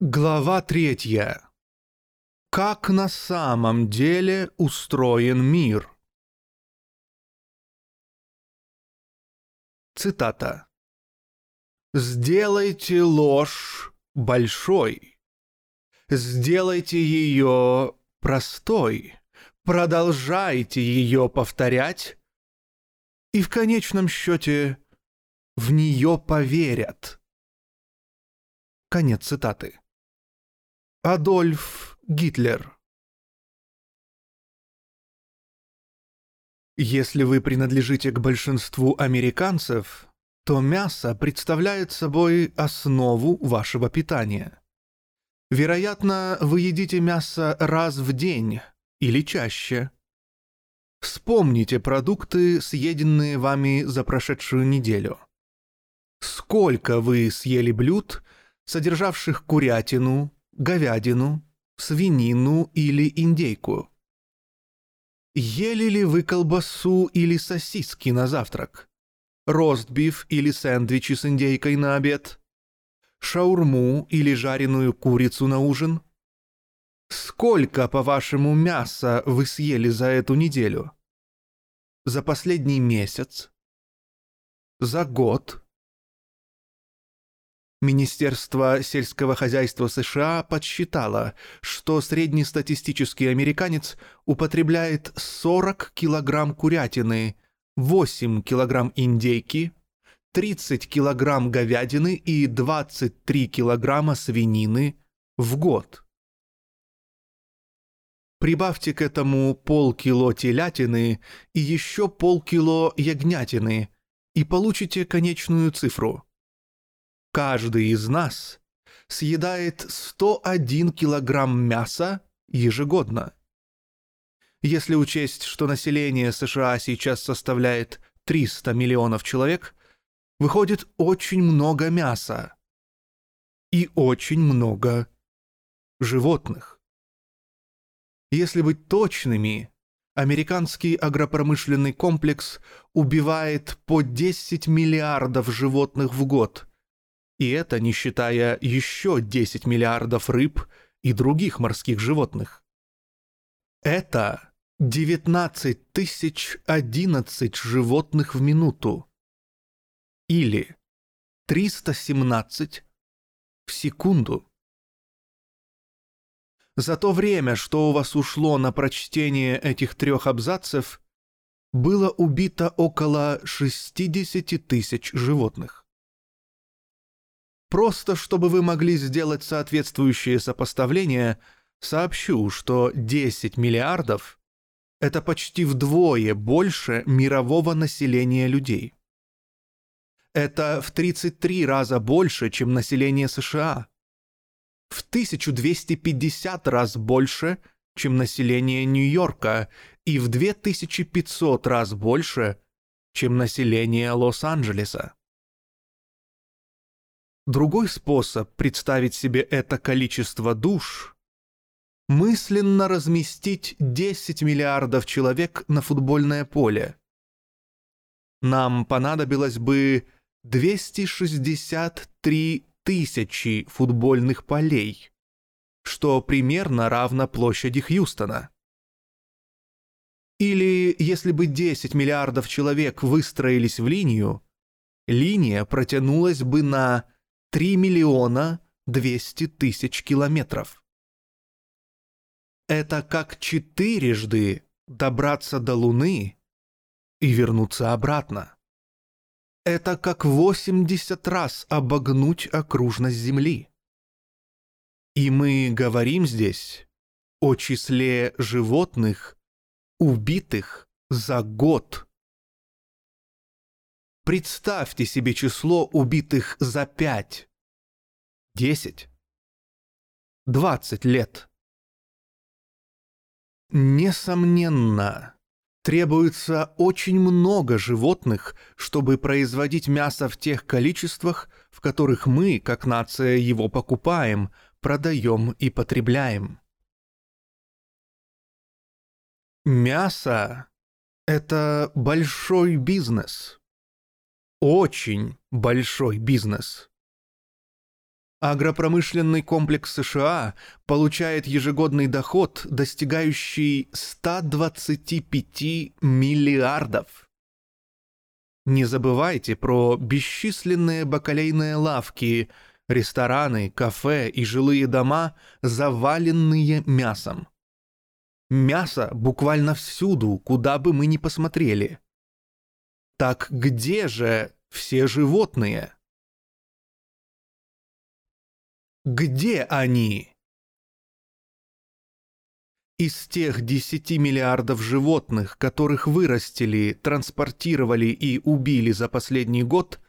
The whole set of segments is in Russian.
Глава третья. Как на самом деле устроен мир? Цитата. «Сделайте ложь большой, сделайте ее простой, продолжайте ее повторять, и в конечном счете в нее поверят». Конец цитаты. Адольф Гитлер Если вы принадлежите к большинству американцев, то мясо представляет собой основу вашего питания. Вероятно, вы едите мясо раз в день или чаще. Вспомните продукты, съеденные вами за прошедшую неделю. Сколько вы съели блюд, содержавших курятину, говядину, свинину или индейку? Ели ли вы колбасу или сосиски на завтрак? Ростбиф или сэндвичи с индейкой на обед? Шаурму или жареную курицу на ужин? Сколько, по-вашему, мяса вы съели за эту неделю? За последний месяц? За год? Министерство сельского хозяйства США подсчитало, что среднестатистический американец употребляет 40 килограмм курятины, 8 килограмм индейки, 30 килограмм говядины и 23 килограмма свинины в год. Прибавьте к этому полкило телятины и еще полкило ягнятины, и получите конечную цифру – каждый из нас съедает 101 килограмм мяса ежегодно. Если учесть, что население США сейчас составляет 300 миллионов человек, выходит очень много мяса и очень много животных. Если быть точными, американский агропромышленный комплекс убивает по 10 миллиардов животных в год – и это не считая еще 10 миллиардов рыб и других морских животных. Это 19 тысяч 11 животных в минуту. Или 317 в секунду. За то время, что у вас ушло на прочтение этих трех абзацев, было убито около 60 тысяч животных. Просто чтобы вы могли сделать соответствующее сопоставление, сообщу, что 10 миллиардов — это почти вдвое больше мирового населения людей. Это в 33 раза больше, чем население США. В 1250 раз больше, чем население Нью-Йорка, и в 2500 раз больше, чем население Лос-Анджелеса. Другой способ представить себе это количество душ — мысленно разместить 10 миллиардов человек на футбольное поле. Нам понадобилось бы 263 тысячи футбольных полей, что примерно равно площади Хьюстона. Или если бы 10 миллиардов человек выстроились в линию, линия протянулась бы на 3 миллиона 200 тысяч километров. Это как четырежды добраться до Луны и вернуться обратно. Это как 80 раз обогнуть окружность Земли. И мы говорим здесь о числе животных, убитых за год Представьте себе число убитых за пять, десять, двадцать лет. Несомненно, требуется очень много животных, чтобы производить мясо в тех количествах, в которых мы, как нация, его покупаем, продаем и потребляем. Мясо — это большой бизнес — очень большой бизнес. Агропромышленный комплекс США получает ежегодный доход, достигающий 125 миллиардов. Не забывайте про бесчисленные бакалейные лавки, рестораны, кафе и жилые дома, заваленные мясом. Мясо буквально всюду, куда бы мы ни посмотрели. Так где же все животные? Где они? Из тех 10 миллиардов животных, которых вырастили, транспортировали и убили за последний год,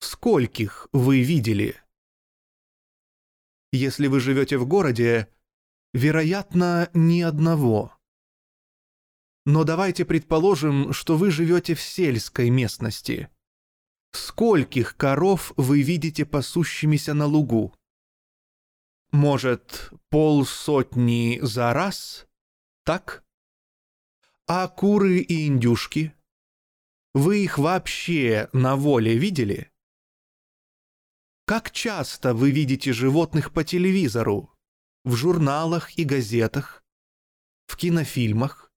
скольких вы видели? Если вы живете в городе, вероятно, ни одного. Но давайте предположим, что вы живете в сельской местности. Скольких коров вы видите пасущимися на лугу? Может, полсотни за раз? Так? А куры и индюшки? Вы их вообще на воле видели? Как часто вы видите животных по телевизору, в журналах и газетах, в кинофильмах?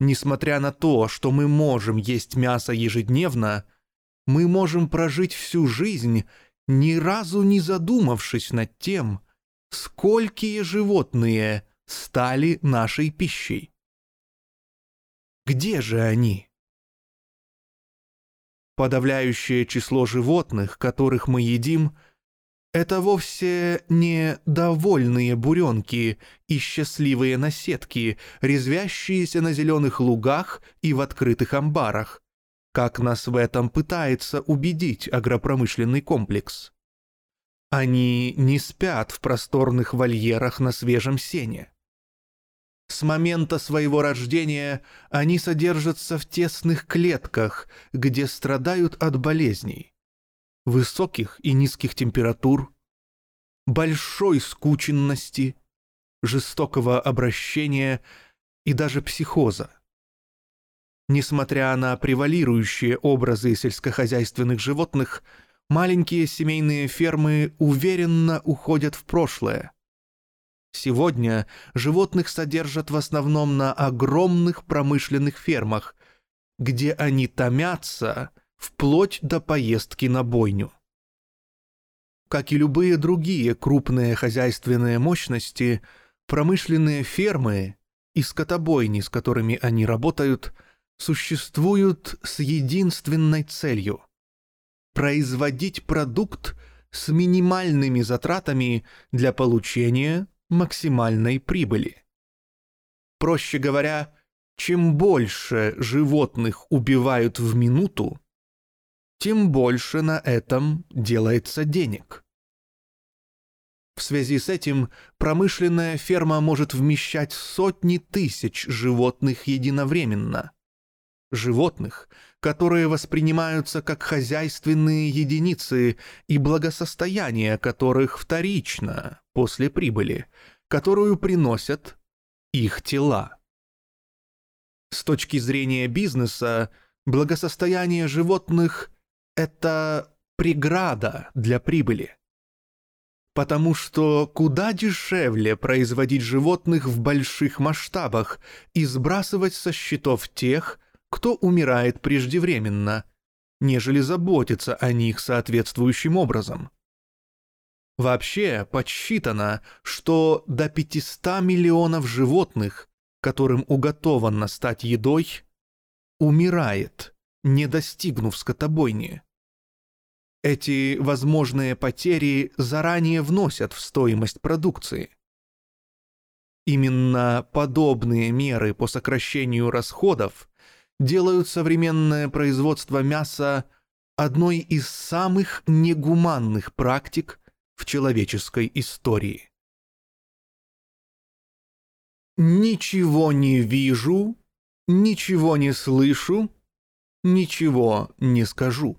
Несмотря на то, что мы можем есть мясо ежедневно, мы можем прожить всю жизнь ни разу не задумавшись над тем, сколькие животные стали нашей пищей. Где же они? Подавляющее число животных, которых мы едим, это вовсе не довольные буренки и счастливые наседки, резвящиеся на зеленых лугах и в открытых амбарах, как нас в этом пытается убедить агропромышленный комплекс. Они не спят в просторных вольерах на свежем сене. С момента своего рождения они содержатся в тесных клетках, где страдают от болезней, высоких и низких температур, большой скученности, жестокого обращения и даже психоза. Несмотря на превалирующие образы сельскохозяйственных животных, маленькие семейные фермы уверенно уходят в прошлое. Сегодня животных содержат в основном на огромных промышленных фермах, где они томятся вплоть до поездки на бойню. Как и любые другие крупные хозяйственные мощности, промышленные фермы и скотобойни, с которыми они работают – существуют с единственной целью – производить продукт с минимальными затратами для получения максимальной прибыли. Проще говоря, чем больше животных убивают в минуту, тем больше на этом делается денег. В связи с этим промышленная ферма может вмещать сотни тысяч животных единовременно животных, которые воспринимаются как хозяйственные единицы и благосостояние которых вторично после прибыли, которую приносят их тела. С точки зрения бизнеса, благосостояние животных – это преграда для прибыли. Потому что куда дешевле производить животных в больших масштабах и сбрасывать со счетов тех, кто умирает преждевременно, нежели заботиться о них соответствующим образом. Вообще подсчитано, что до 500 миллионов животных, которым уготовано стать едой, умирает, не достигнув скотобойни. Эти возможные потери заранее вносят в стоимость продукции. Именно подобные меры по сокращению расходов делают современное производство мяса одной из самых негуманных практик в человеческой истории. Ничего не вижу, ничего не слышу, ничего не скажу.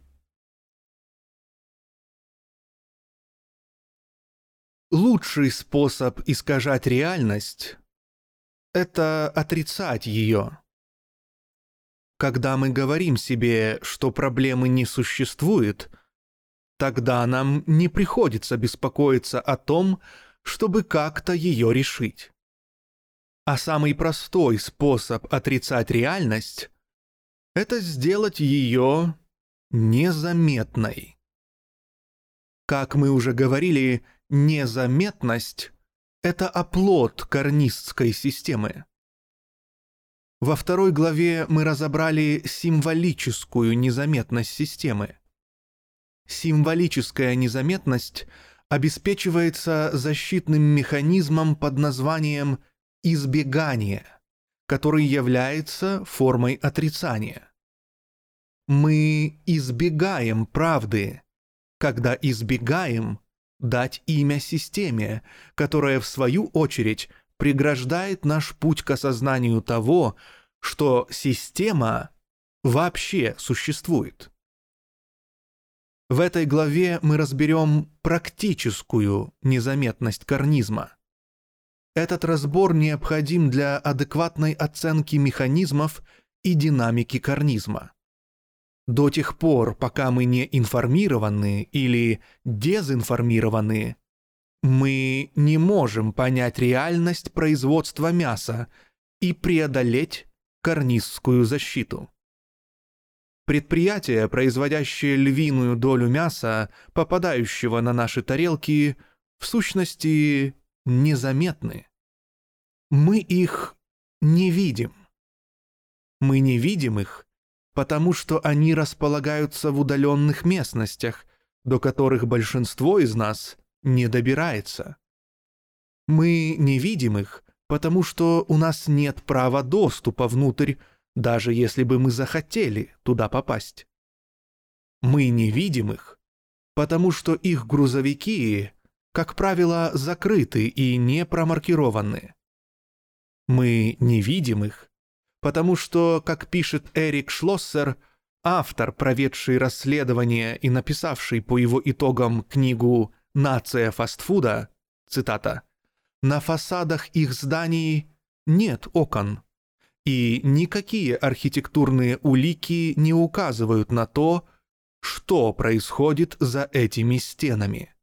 Лучший способ искажать реальность — это отрицать ее. Когда мы говорим себе, что проблемы не существует, тогда нам не приходится беспокоиться о том, чтобы как-то ее решить. А самый простой способ отрицать реальность — это сделать ее незаметной. Как мы уже говорили, незаметность — это оплот карнистской системы. Во второй главе мы разобрали символическую незаметность системы. Символическая незаметность обеспечивается защитным механизмом под названием избегание, который является формой отрицания. Мы избегаем правды, когда избегаем дать имя системе, которая в свою очередь преграждает наш путь к осознанию того, что система вообще существует. В этой главе мы разберем практическую незаметность карнизма. Этот разбор необходим для адекватной оценки механизмов и динамики карнизма. До тех пор, пока мы не информированы или дезинформированы, мы не можем понять реальность производства мяса и преодолеть карнистскую защиту. Предприятия, производящие львиную долю мяса, попадающего на наши тарелки, в сущности незаметны. Мы их не видим. Мы не видим их, потому что они располагаются в удаленных местностях, до которых большинство из нас не добирается. Мы не видим их, потому что у нас нет права доступа внутрь, даже если бы мы захотели туда попасть. Мы не видим их, потому что их грузовики, как правило, закрыты и не промаркированы. Мы не видим их, потому что, как пишет Эрик Шлоссер, автор, проведший расследование и написавший по его итогам книгу «Нация фастфуда», цитата, «на фасадах их зданий нет окон, и никакие архитектурные улики не указывают на то, что происходит за этими стенами».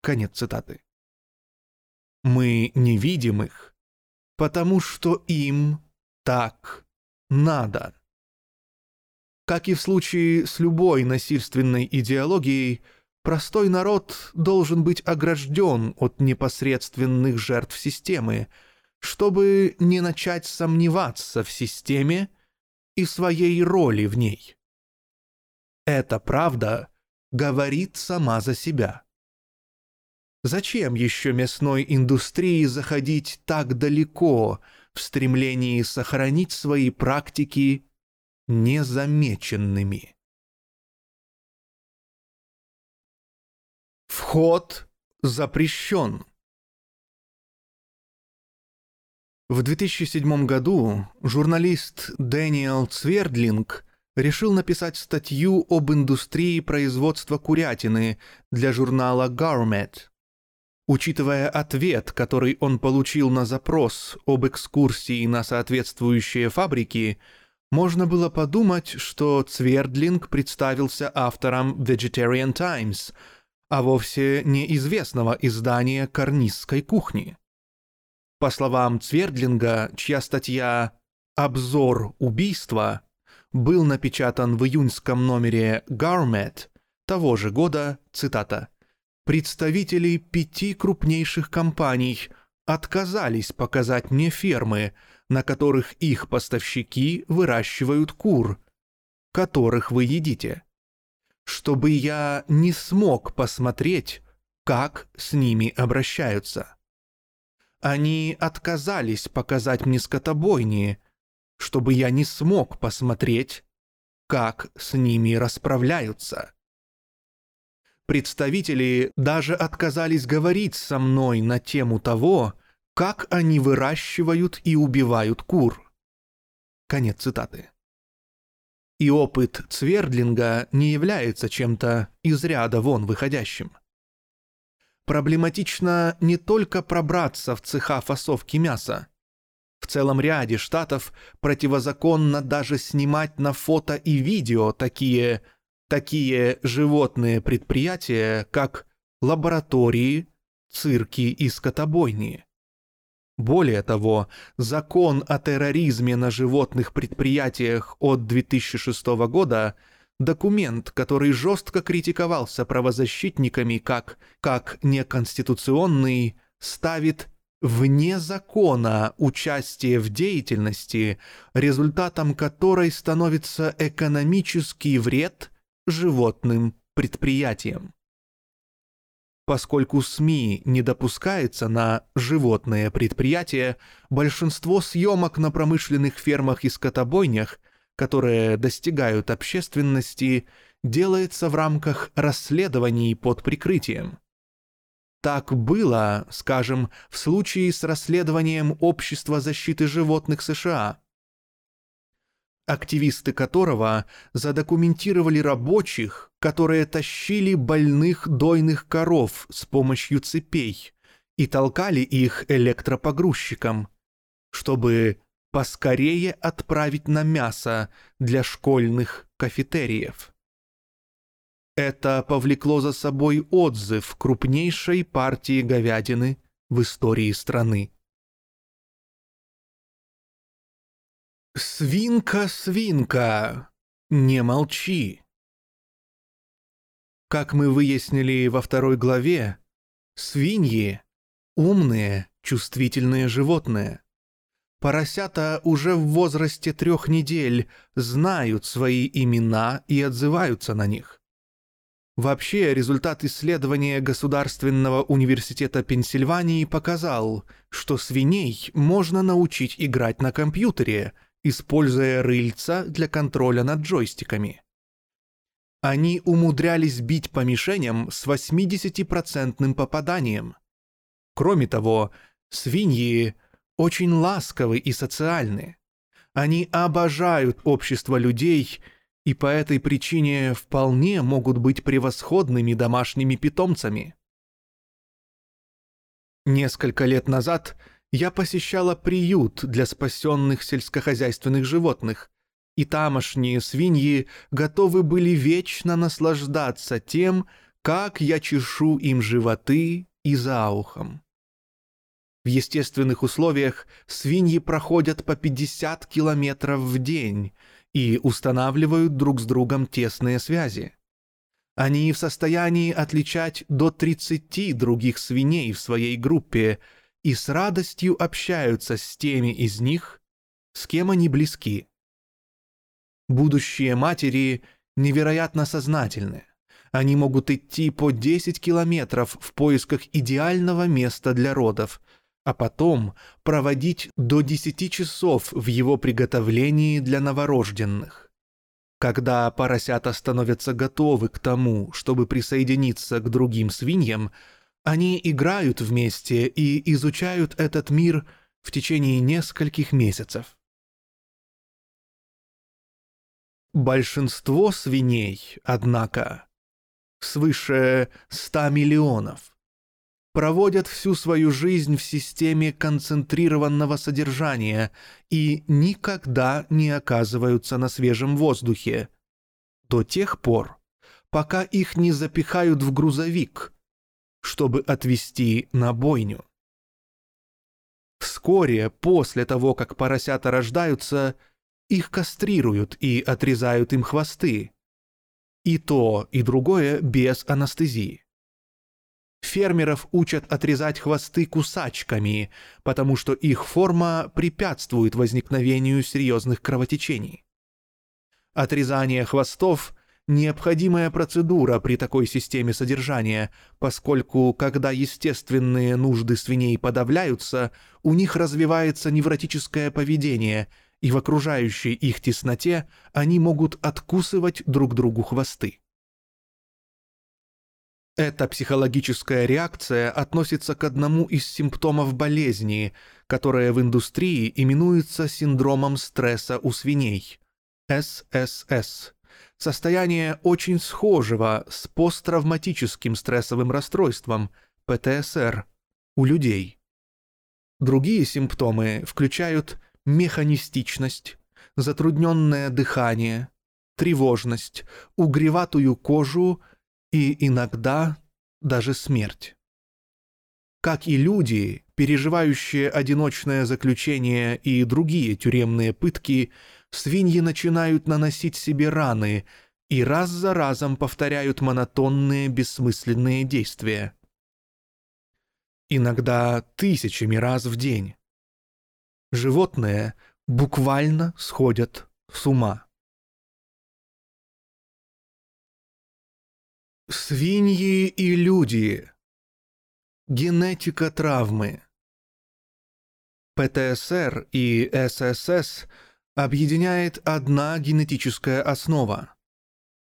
Конец цитаты. Мы не видим их, потому что им так надо. Как и в случае с любой насильственной идеологией, простой народ должен быть огражден от непосредственных жертв системы, чтобы не начать сомневаться в системе и своей роли в ней. Эта правда говорит сама за себя. Зачем еще мясной индустрии заходить так далеко – в стремлении сохранить свои практики незамеченными. Вход запрещен. В 2007 году журналист Дэниел Цвердлинг решил написать статью об индустрии производства курятины для журнала Gourmet. Учитывая ответ, который он получил на запрос об экскурсии на соответствующие фабрики, можно было подумать, что Цвердлинг представился автором Vegetarian Times, а вовсе не известного издания карнистской кухни. По словам Цвердлинга, чья статья «Обзор убийства» был напечатан в июньском номере Gourmet того же года, цитата, представители пяти крупнейших компаний отказались показать мне фермы, на которых их поставщики выращивают кур, которых вы едите, чтобы я не смог посмотреть, как с ними обращаются. Они отказались показать мне скотобойни, чтобы я не смог посмотреть, как с ними расправляются. Представители даже отказались говорить со мной на тему того, как они выращивают и убивают кур. Конец цитаты. И опыт Цвердлинга не является чем-то из ряда вон выходящим. Проблематично не только пробраться в цеха фасовки мяса. В целом ряде штатов противозаконно даже снимать на фото и видео такие такие животные предприятия, как лаборатории, цирки и скотобойни. Более того, закон о терроризме на животных предприятиях от 2006 года – документ, который жестко критиковался правозащитниками как, как неконституционный, ставит вне закона участие в деятельности, результатом которой становится экономический вред животным предприятиям. Поскольку СМИ не допускается на животные предприятия, большинство съемок на промышленных фермах и скотобойнях, которые достигают общественности, делается в рамках расследований под прикрытием. Так было, скажем, в случае с расследованием Общества защиты животных США, активисты которого задокументировали рабочих, которые тащили больных дойных коров с помощью цепей и толкали их электропогрузчиком, чтобы поскорее отправить на мясо для школьных кафетериев. Это повлекло за собой отзыв крупнейшей партии говядины в истории страны. «Свинка, свинка, не молчи!» Как мы выяснили во второй главе, свиньи — умные, чувствительные животные. Поросята уже в возрасте трех недель знают свои имена и отзываются на них. Вообще, результат исследования Государственного университета Пенсильвании показал, что свиней можно научить играть на компьютере — используя рыльца для контроля над джойстиками. Они умудрялись бить по мишеням с 80% попаданием. Кроме того, свиньи очень ласковы и социальны. Они обожают общество людей и по этой причине вполне могут быть превосходными домашними питомцами. Несколько лет назад – я посещала приют для спасенных сельскохозяйственных животных, и тамошние свиньи готовы были вечно наслаждаться тем, как я чешу им животы и за ухом. В естественных условиях свиньи проходят по 50 километров в день и устанавливают друг с другом тесные связи. Они в состоянии отличать до 30 других свиней в своей группе – и с радостью общаются с теми из них, с кем они близки. Будущие матери невероятно сознательны. Они могут идти по 10 километров в поисках идеального места для родов, а потом проводить до 10 часов в его приготовлении для новорожденных. Когда поросята становятся готовы к тому, чтобы присоединиться к другим свиньям, они играют вместе и изучают этот мир в течение нескольких месяцев. Большинство свиней, однако, свыше 100 миллионов, проводят всю свою жизнь в системе концентрированного содержания и никогда не оказываются на свежем воздухе до тех пор, пока их не запихают в грузовик – чтобы отвезти на бойню. Вскоре после того, как поросята рождаются, их кастрируют и отрезают им хвосты. И то, и другое без анестезии. Фермеров учат отрезать хвосты кусачками, потому что их форма препятствует возникновению серьезных кровотечений. Отрезание хвостов необходимая процедура при такой системе содержания, поскольку, когда естественные нужды свиней подавляются, у них развивается невротическое поведение, и в окружающей их тесноте они могут откусывать друг другу хвосты. Эта психологическая реакция относится к одному из симптомов болезни, которая в индустрии именуется синдромом стресса у свиней – ССС состояние очень схожего с посттравматическим стрессовым расстройством, ПТСР, у людей. Другие симптомы включают механистичность, затрудненное дыхание, тревожность, угреватую кожу и иногда даже смерть. Как и люди, переживающие одиночное заключение и другие тюремные пытки, свиньи начинают наносить себе раны и раз за разом повторяют монотонные бессмысленные действия. Иногда тысячами раз в день. Животные буквально сходят с ума. Свиньи и люди. Генетика травмы. ПТСР и ССС объединяет одна генетическая основа.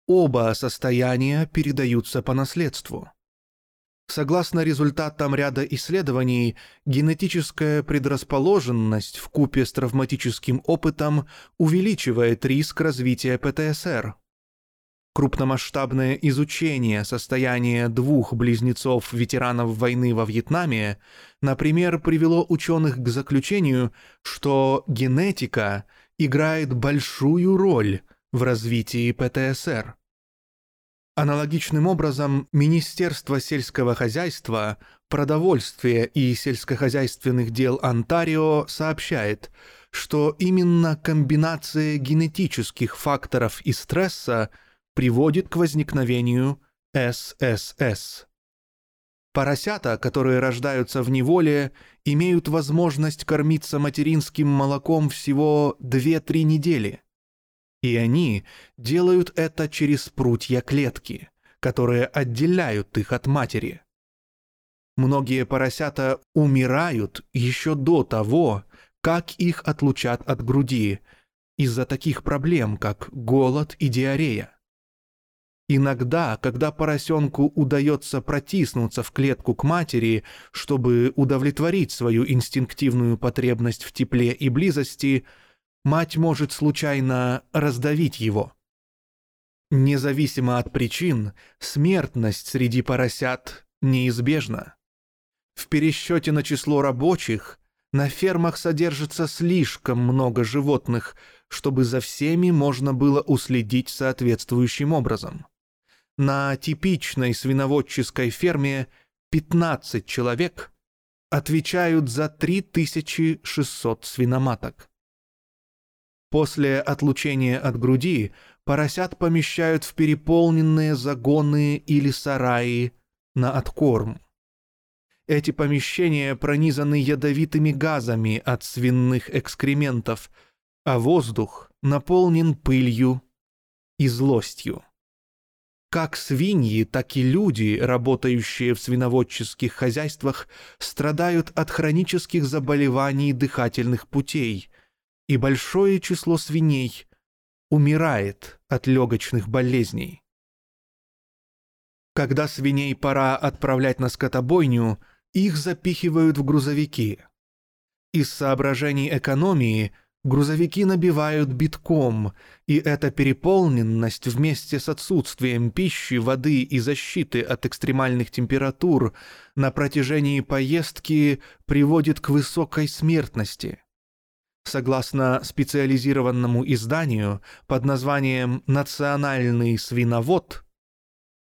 Оба состояния передаются по наследству. Согласно результатам ряда исследований, генетическая предрасположенность в купе с травматическим опытом увеличивает риск развития ПТСР. Крупномасштабное изучение состояния двух близнецов-ветеранов войны во Вьетнаме, например, привело ученых к заключению, что генетика играет большую роль в развитии ПТСР. Аналогичным образом Министерство сельского хозяйства, продовольствия и сельскохозяйственных дел Онтарио сообщает, что именно комбинация генетических факторов и стресса приводит к возникновению ССС. Поросята, которые рождаются в неволе, имеют возможность кормиться материнским молоком всего 2-3 недели – и они делают это через прутья клетки, которые отделяют их от матери. Многие поросята умирают еще до того, как их отлучат от груди, из-за таких проблем, как голод и диарея. Иногда, когда поросенку удается протиснуться в клетку к матери, чтобы удовлетворить свою инстинктивную потребность в тепле и близости – мать может случайно раздавить его. Независимо от причин, смертность среди поросят неизбежна. В пересчете на число рабочих на фермах содержится слишком много животных, чтобы за всеми можно было уследить соответствующим образом. На типичной свиноводческой ферме 15 человек отвечают за 3600 свиноматок. После отлучения от груди поросят помещают в переполненные загоны или сараи на откорм. Эти помещения пронизаны ядовитыми газами от свиных экскрементов, а воздух наполнен пылью и злостью. Как свиньи, так и люди, работающие в свиноводческих хозяйствах, страдают от хронических заболеваний дыхательных путей – и большое число свиней умирает от легочных болезней. Когда свиней пора отправлять на скотобойню, их запихивают в грузовики. Из соображений экономии грузовики набивают битком, и эта переполненность вместе с отсутствием пищи, воды и защиты от экстремальных температур на протяжении поездки приводит к высокой смертности. Согласно специализированному изданию под названием «Национальный свиновод»,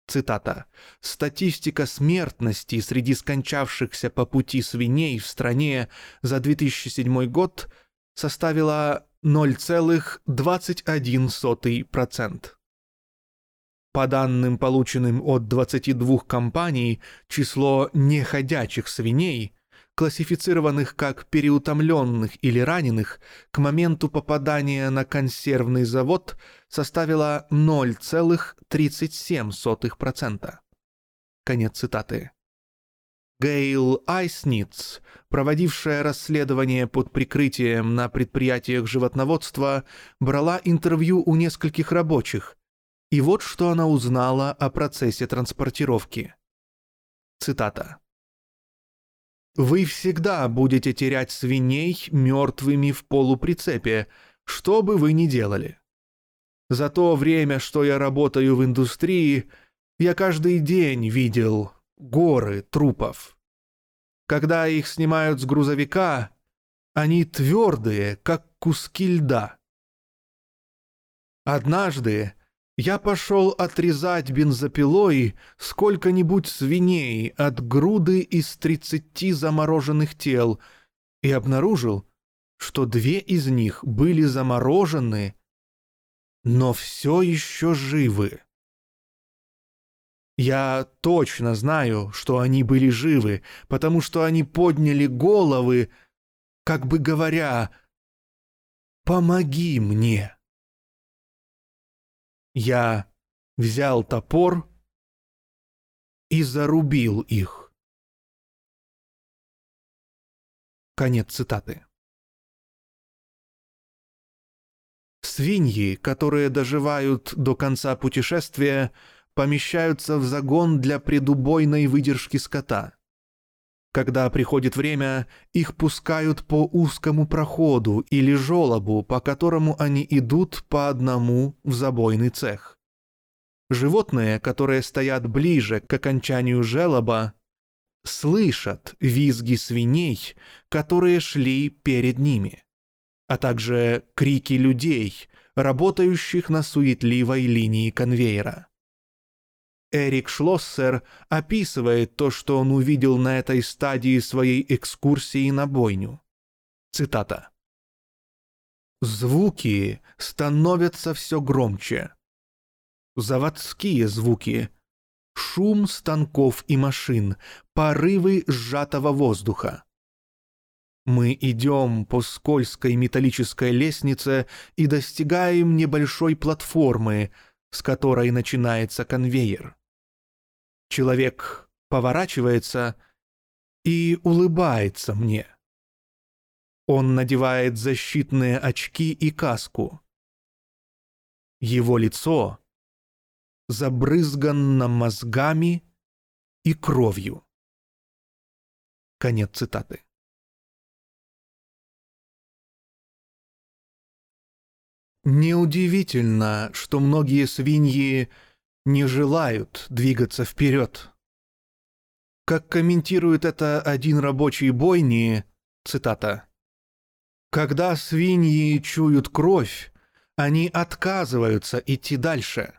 цитата, «статистика смертности среди скончавшихся по пути свиней в стране за 2007 год составила 0,21%. По данным, полученным от 22 компаний, число неходячих свиней классифицированных как переутомленных или раненых, к моменту попадания на консервный завод составила 0,37%. Конец цитаты. Гейл Айсниц, проводившая расследование под прикрытием на предприятиях животноводства, брала интервью у нескольких рабочих, и вот что она узнала о процессе транспортировки. Цитата. Вы всегда будете терять свиней мертвыми в полуприцепе, что бы вы ни делали. За то время, что я работаю в индустрии, я каждый день видел горы трупов. Когда их снимают с грузовика, они твердые, как куски льда. Однажды я пошел отрезать бензопилой сколько-нибудь свиней от груды из тридцати замороженных тел и обнаружил, что две из них были заморожены, но все еще живы. Я точно знаю, что они были живы, потому что они подняли головы, как бы говоря «Помоги мне». Я взял топор и зарубил их. Конец цитаты. Свиньи, которые доживают до конца путешествия, помещаются в загон для предубойной выдержки скота. Когда приходит время, их пускают по узкому проходу или желобу, по которому они идут по одному в забойный цех. Животные, которые стоят ближе к окончанию желоба, слышат визги свиней, которые шли перед ними, а также крики людей, работающих на суетливой линии конвейера. Эрик Шлоссер описывает то, что он увидел на этой стадии своей экскурсии на бойню. Цитата. «Звуки становятся все громче. Заводские звуки, шум станков и машин, порывы сжатого воздуха. Мы идем по скользкой металлической лестнице и достигаем небольшой платформы, с которой начинается конвейер. Человек поворачивается и улыбается мне. Он надевает защитные очки и каску. Его лицо забрызгано мозгами и кровью. Конец цитаты. Неудивительно, что многие свиньи не желают двигаться вперед. Как комментирует это один рабочий бойни, цитата, «Когда свиньи чуют кровь, они отказываются идти дальше.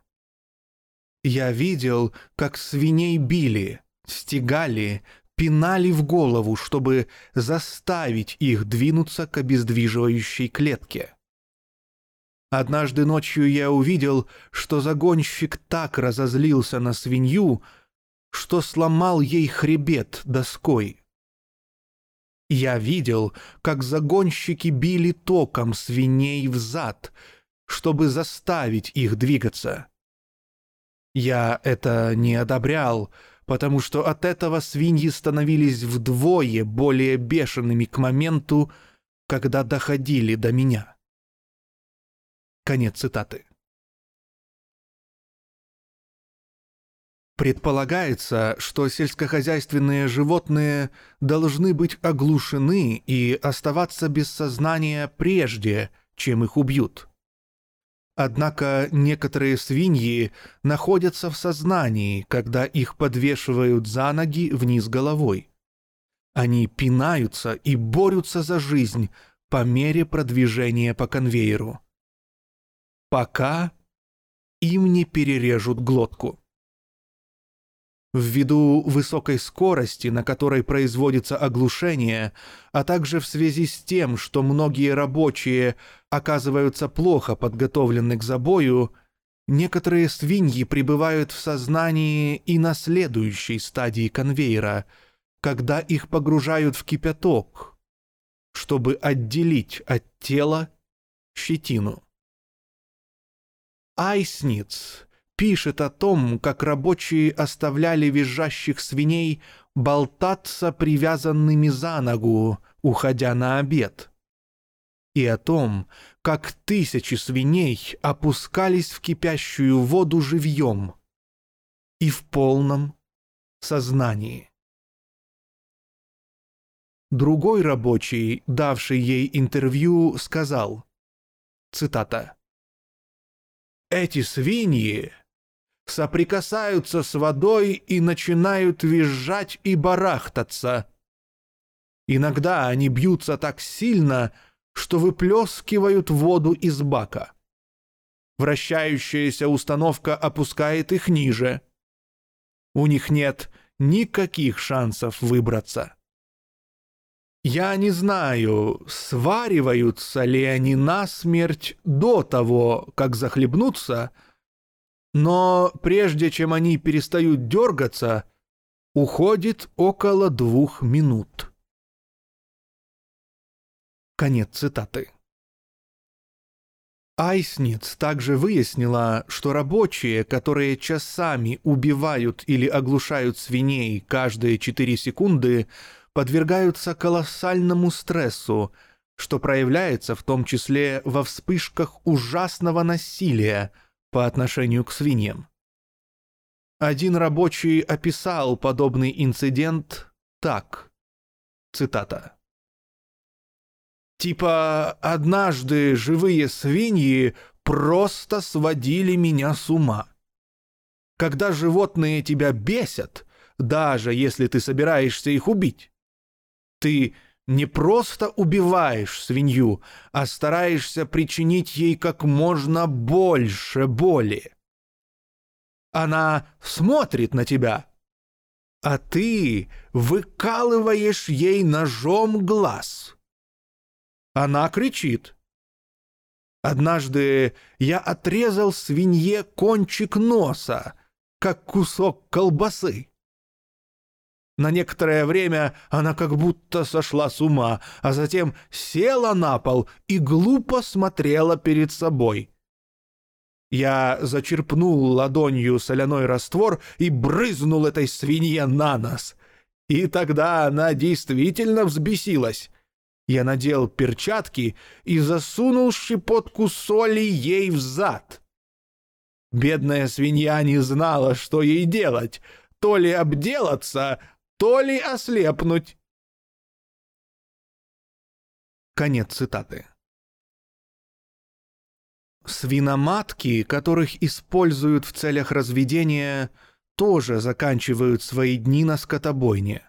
Я видел, как свиней били, стегали, пинали в голову, чтобы заставить их двинуться к обездвиживающей клетке. Однажды ночью я увидел, что загонщик так разозлился на свинью, что сломал ей хребет доской. Я видел, как загонщики били током свиней в зад, чтобы заставить их двигаться. Я это не одобрял, потому что от этого свиньи становились вдвое более бешеными к моменту, когда доходили до меня. Конец цитаты. Предполагается, что сельскохозяйственные животные должны быть оглушены и оставаться без сознания прежде, чем их убьют. Однако некоторые свиньи находятся в сознании, когда их подвешивают за ноги вниз головой. Они пинаются и борются за жизнь по мере продвижения по конвейеру пока им не перережут глотку. Ввиду высокой скорости, на которой производится оглушение, а также в связи с тем, что многие рабочие оказываются плохо подготовлены к забою, некоторые свиньи пребывают в сознании и на следующей стадии конвейера, когда их погружают в кипяток, чтобы отделить от тела щетину. Айсниц пишет о том, как рабочие оставляли визжащих свиней болтаться привязанными за ногу, уходя на обед. И о том, как тысячи свиней опускались в кипящую воду живьем и в полном сознании. Другой рабочий, давший ей интервью, сказал, цитата, эти свиньи соприкасаются с водой и начинают визжать и барахтаться. Иногда они бьются так сильно, что выплескивают воду из бака. Вращающаяся установка опускает их ниже. У них нет никаких шансов выбраться. Я не знаю, свариваются ли они насмерть до того, как захлебнутся, но прежде чем они перестают дергаться, уходит около двух минут. Конец цитаты. Айсниц также выяснила, что рабочие, которые часами убивают или оглушают свиней каждые 4 секунды, подвергаются колоссальному стрессу, что проявляется в том числе во вспышках ужасного насилия по отношению к свиньям. Один рабочий описал подобный инцидент так. Цитата. Типа, однажды живые свиньи просто сводили меня с ума. Когда животные тебя бесят, даже если ты собираешься их убить, ты не просто убиваешь свинью, а стараешься причинить ей как можно больше боли. Она смотрит на тебя, а ты выкалываешь ей ножом глаз. Она кричит. Однажды я отрезал свинье кончик носа, как кусок колбасы. На некоторое время она как будто сошла с ума, а затем села на пол и глупо смотрела перед собой. Я зачерпнул ладонью соляной раствор и брызнул этой свинье на нос. И тогда она действительно взбесилась. Я надел перчатки и засунул щепотку соли ей в зад. Бедная свинья не знала, что ей делать. То ли обделаться, то ли ослепнуть. Конец цитаты. Свиноматки, которых используют в целях разведения, тоже заканчивают свои дни на скотобойне.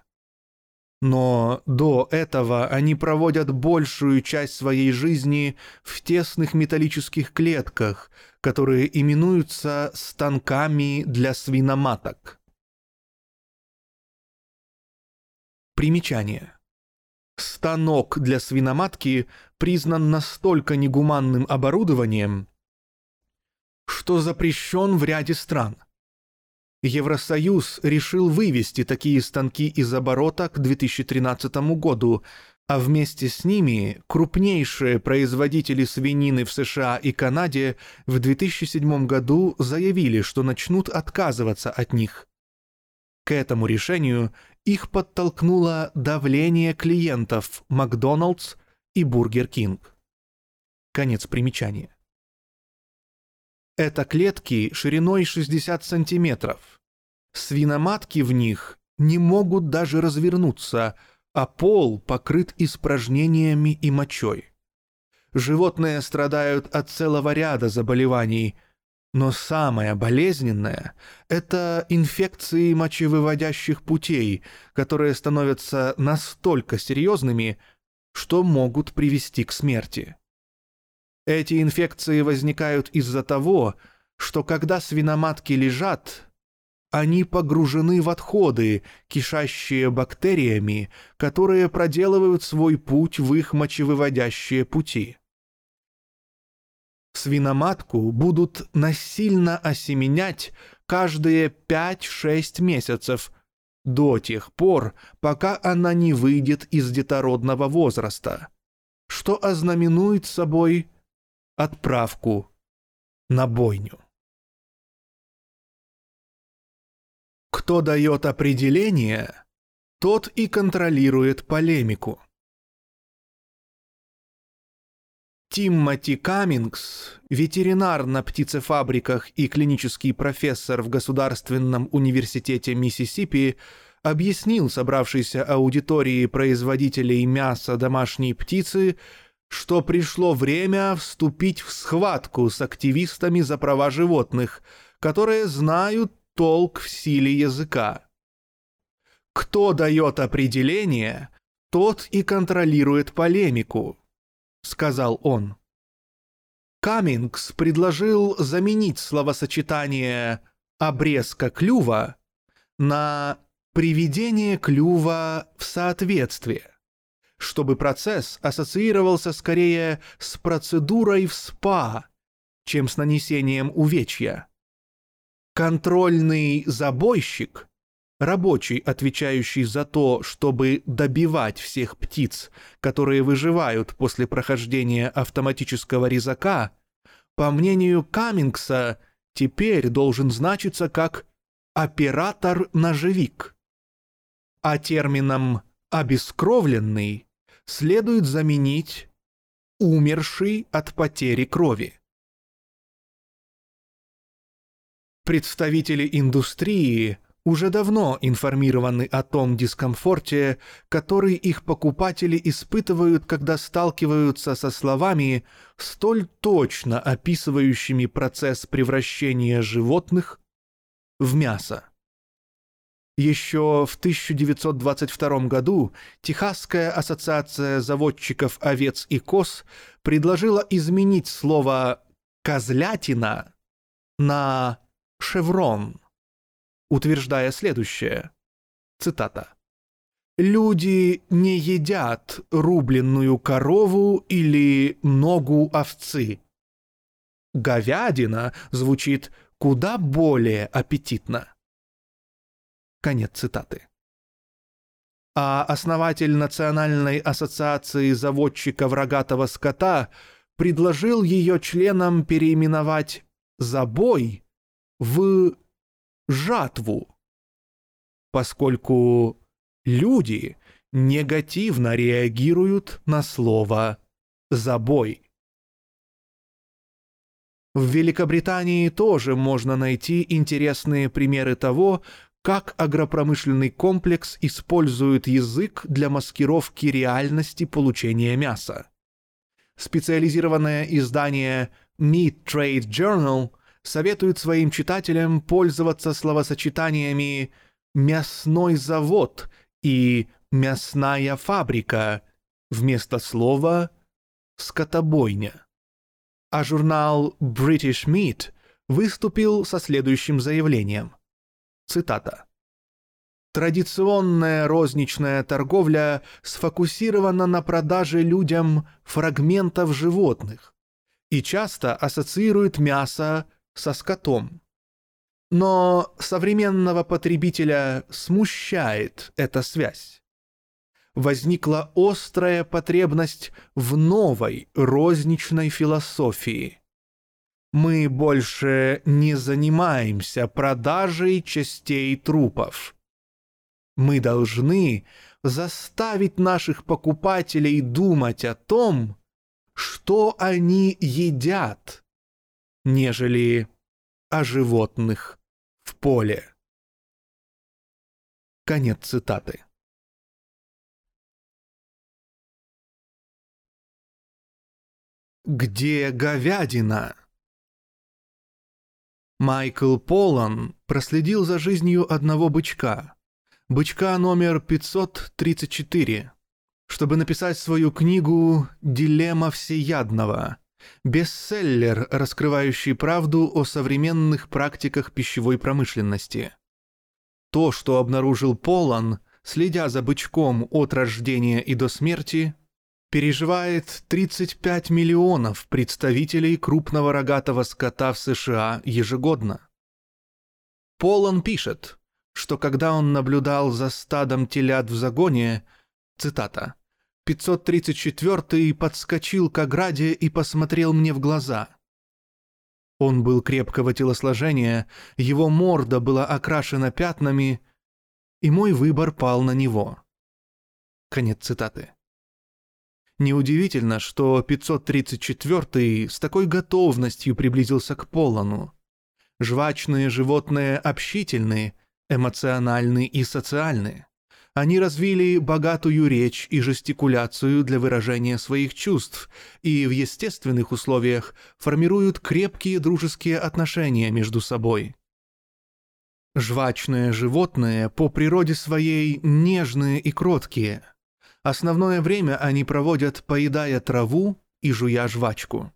Но до этого они проводят большую часть своей жизни в тесных металлических клетках, которые именуются станками для свиноматок. Примечание. Станок для свиноматки признан настолько негуманным оборудованием, что запрещен в ряде стран. Евросоюз решил вывести такие станки из оборота к 2013 году, а вместе с ними крупнейшие производители свинины в США и Канаде в 2007 году заявили, что начнут отказываться от них. К этому решению их подтолкнуло давление клиентов Макдоналдс и Бургер Кинг. Конец примечания. Это клетки шириной 60 сантиметров. Свиноматки в них не могут даже развернуться, а пол покрыт испражнениями и мочой. Животные страдают от целого ряда заболеваний – но самое болезненное – это инфекции мочевыводящих путей, которые становятся настолько серьезными, что могут привести к смерти. Эти инфекции возникают из-за того, что когда свиноматки лежат, они погружены в отходы, кишащие бактериями, которые проделывают свой путь в их мочевыводящие пути свиноматку будут насильно осеменять каждые 5-6 месяцев до тех пор, пока она не выйдет из детородного возраста, что ознаменует собой отправку на бойню. Кто дает определение, тот и контролирует полемику. Тиммоти Каммингс, ветеринар на птицефабриках и клинический профессор в Государственном университете Миссисипи, объяснил собравшейся аудитории производителей мяса домашней птицы, что пришло время вступить в схватку с активистами за права животных, которые знают толк в силе языка. Кто дает определение, тот и контролирует полемику, сказал он. Каммингс предложил заменить словосочетание «обрезка клюва» на «приведение клюва в соответствие», чтобы процесс ассоциировался скорее с процедурой в СПА, чем с нанесением увечья. Контрольный забойщик, рабочий, отвечающий за то, чтобы добивать всех птиц, которые выживают после прохождения автоматического резака, по мнению Каммингса, теперь должен значиться как «оператор-ножевик». А термином «обескровленный» следует заменить «умерший от потери крови». Представители индустрии уже давно информированы о том дискомфорте, который их покупатели испытывают, когда сталкиваются со словами, столь точно описывающими процесс превращения животных в мясо. Еще в 1922 году Техасская ассоциация заводчиков овец и коз предложила изменить слово «козлятина» на «шеврон» утверждая следующее. Цитата. «Люди не едят рубленную корову или ногу овцы. Говядина звучит куда более аппетитно». Конец цитаты. А основатель Национальной ассоциации заводчиков рогатого скота предложил ее членам переименовать «забой» в жатву, поскольку люди негативно реагируют на слово «забой». В Великобритании тоже можно найти интересные примеры того, как агропромышленный комплекс использует язык для маскировки реальности получения мяса. Специализированное издание Meat Trade Journal советует своим читателям пользоваться словосочетаниями «мясной завод» и «мясная фабрика» вместо слова «скотобойня». А журнал British Meat выступил со следующим заявлением. Цитата. Традиционная розничная торговля сфокусирована на продаже людям фрагментов животных и часто ассоциирует мясо со скотом. Но современного потребителя смущает эта связь. Возникла острая потребность в новой розничной философии. Мы больше не занимаемся продажей частей трупов. Мы должны заставить наших покупателей думать о том, что они едят, нежели о животных в поле. Конец цитаты. Где говядина? Майкл Полан проследил за жизнью одного бычка. Бычка номер 534, чтобы написать свою книгу «Дилемма всеядного», Бестселлер, раскрывающий правду о современных практиках пищевой промышленности. То, что обнаружил Полан, следя за бычком от рождения и до смерти, переживает 35 миллионов представителей крупного рогатого скота в США ежегодно. Полан пишет, что когда он наблюдал за стадом телят в загоне, цитата, 534-й подскочил к ограде и посмотрел мне в глаза. Он был крепкого телосложения, его морда была окрашена пятнами, и мой выбор пал на него. Конец цитаты. Неудивительно, что 534-й с такой готовностью приблизился к Полону. Жвачные животные общительные, эмоциональные и социальные. Они развили богатую речь и жестикуляцию для выражения своих чувств и в естественных условиях формируют крепкие дружеские отношения между собой. Жвачные животные по природе своей нежные и кроткие. Основное время они проводят, поедая траву и жуя жвачку.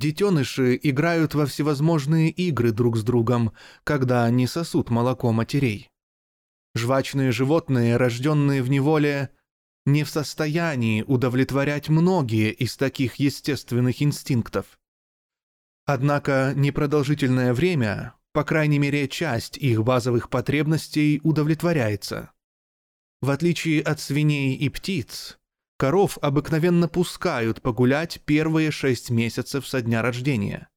Детеныши играют во всевозможные игры друг с другом, когда они сосут молоко матерей. Жвачные животные, рожденные в неволе, не в состоянии удовлетворять многие из таких естественных инстинктов. Однако непродолжительное время, по крайней мере часть их базовых потребностей удовлетворяется. В отличие от свиней и птиц, коров обыкновенно пускают погулять первые шесть месяцев со дня рождения.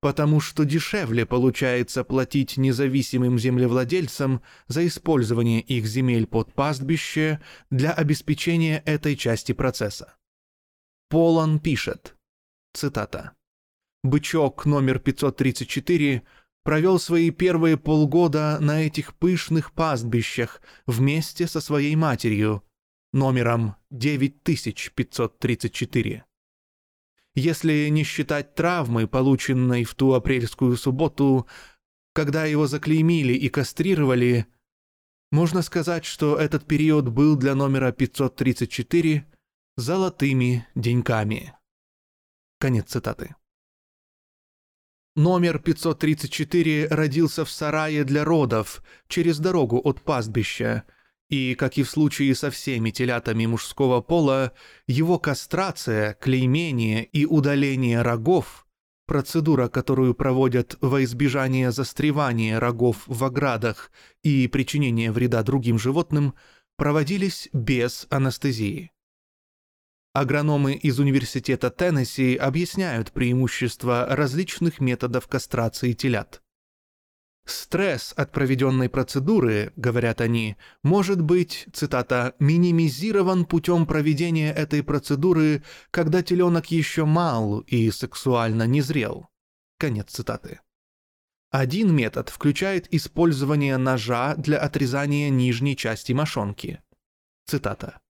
Потому что дешевле получается платить независимым землевладельцам за использование их земель под пастбище для обеспечения этой части процесса. Полон пишет, цитата, «Бычок номер 534 провел свои первые полгода на этих пышных пастбищах вместе со своей матерью, номером 9534. Если не считать травмы, полученной в ту апрельскую субботу, когда его заклеймили и кастрировали, можно сказать, что этот период был для номера 534 золотыми деньками. Конец цитаты. Номер 534 родился в сарае для родов, через дорогу от пастбища, и, как и в случае со всеми телятами мужского пола, его кастрация, клеймение и удаление рогов, процедура, которую проводят во избежание застревания рогов в оградах и причинения вреда другим животным, проводились без анестезии. Агрономы из Университета Теннесси объясняют преимущества различных методов кастрации телят – Стресс от проведенной процедуры, говорят они, может быть, цитата, «минимизирован путем проведения этой процедуры, когда теленок еще мал и сексуально незрел». Конец цитаты. Один метод включает использование ножа для отрезания нижней части мошонки. Цитата.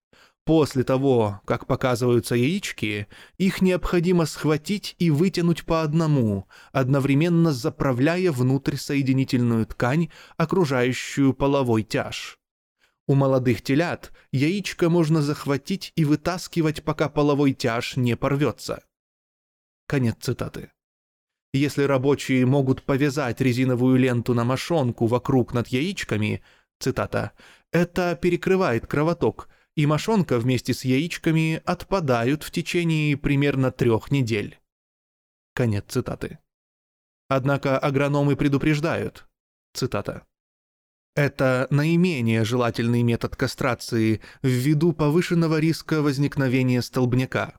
После того, как показываются яички, их необходимо схватить и вытянуть по одному, одновременно заправляя внутрь соединительную ткань, окружающую половой тяж. У молодых телят яичко можно захватить и вытаскивать, пока половой тяж не порвется. Конец цитаты. Если рабочие могут повязать резиновую ленту на мошонку вокруг над яичками, цитата, это перекрывает кровоток – и мошонка вместе с яичками отпадают в течение примерно трех недель. Конец цитаты. Однако агрономы предупреждают, цитата, «Это наименее желательный метод кастрации ввиду повышенного риска возникновения столбняка.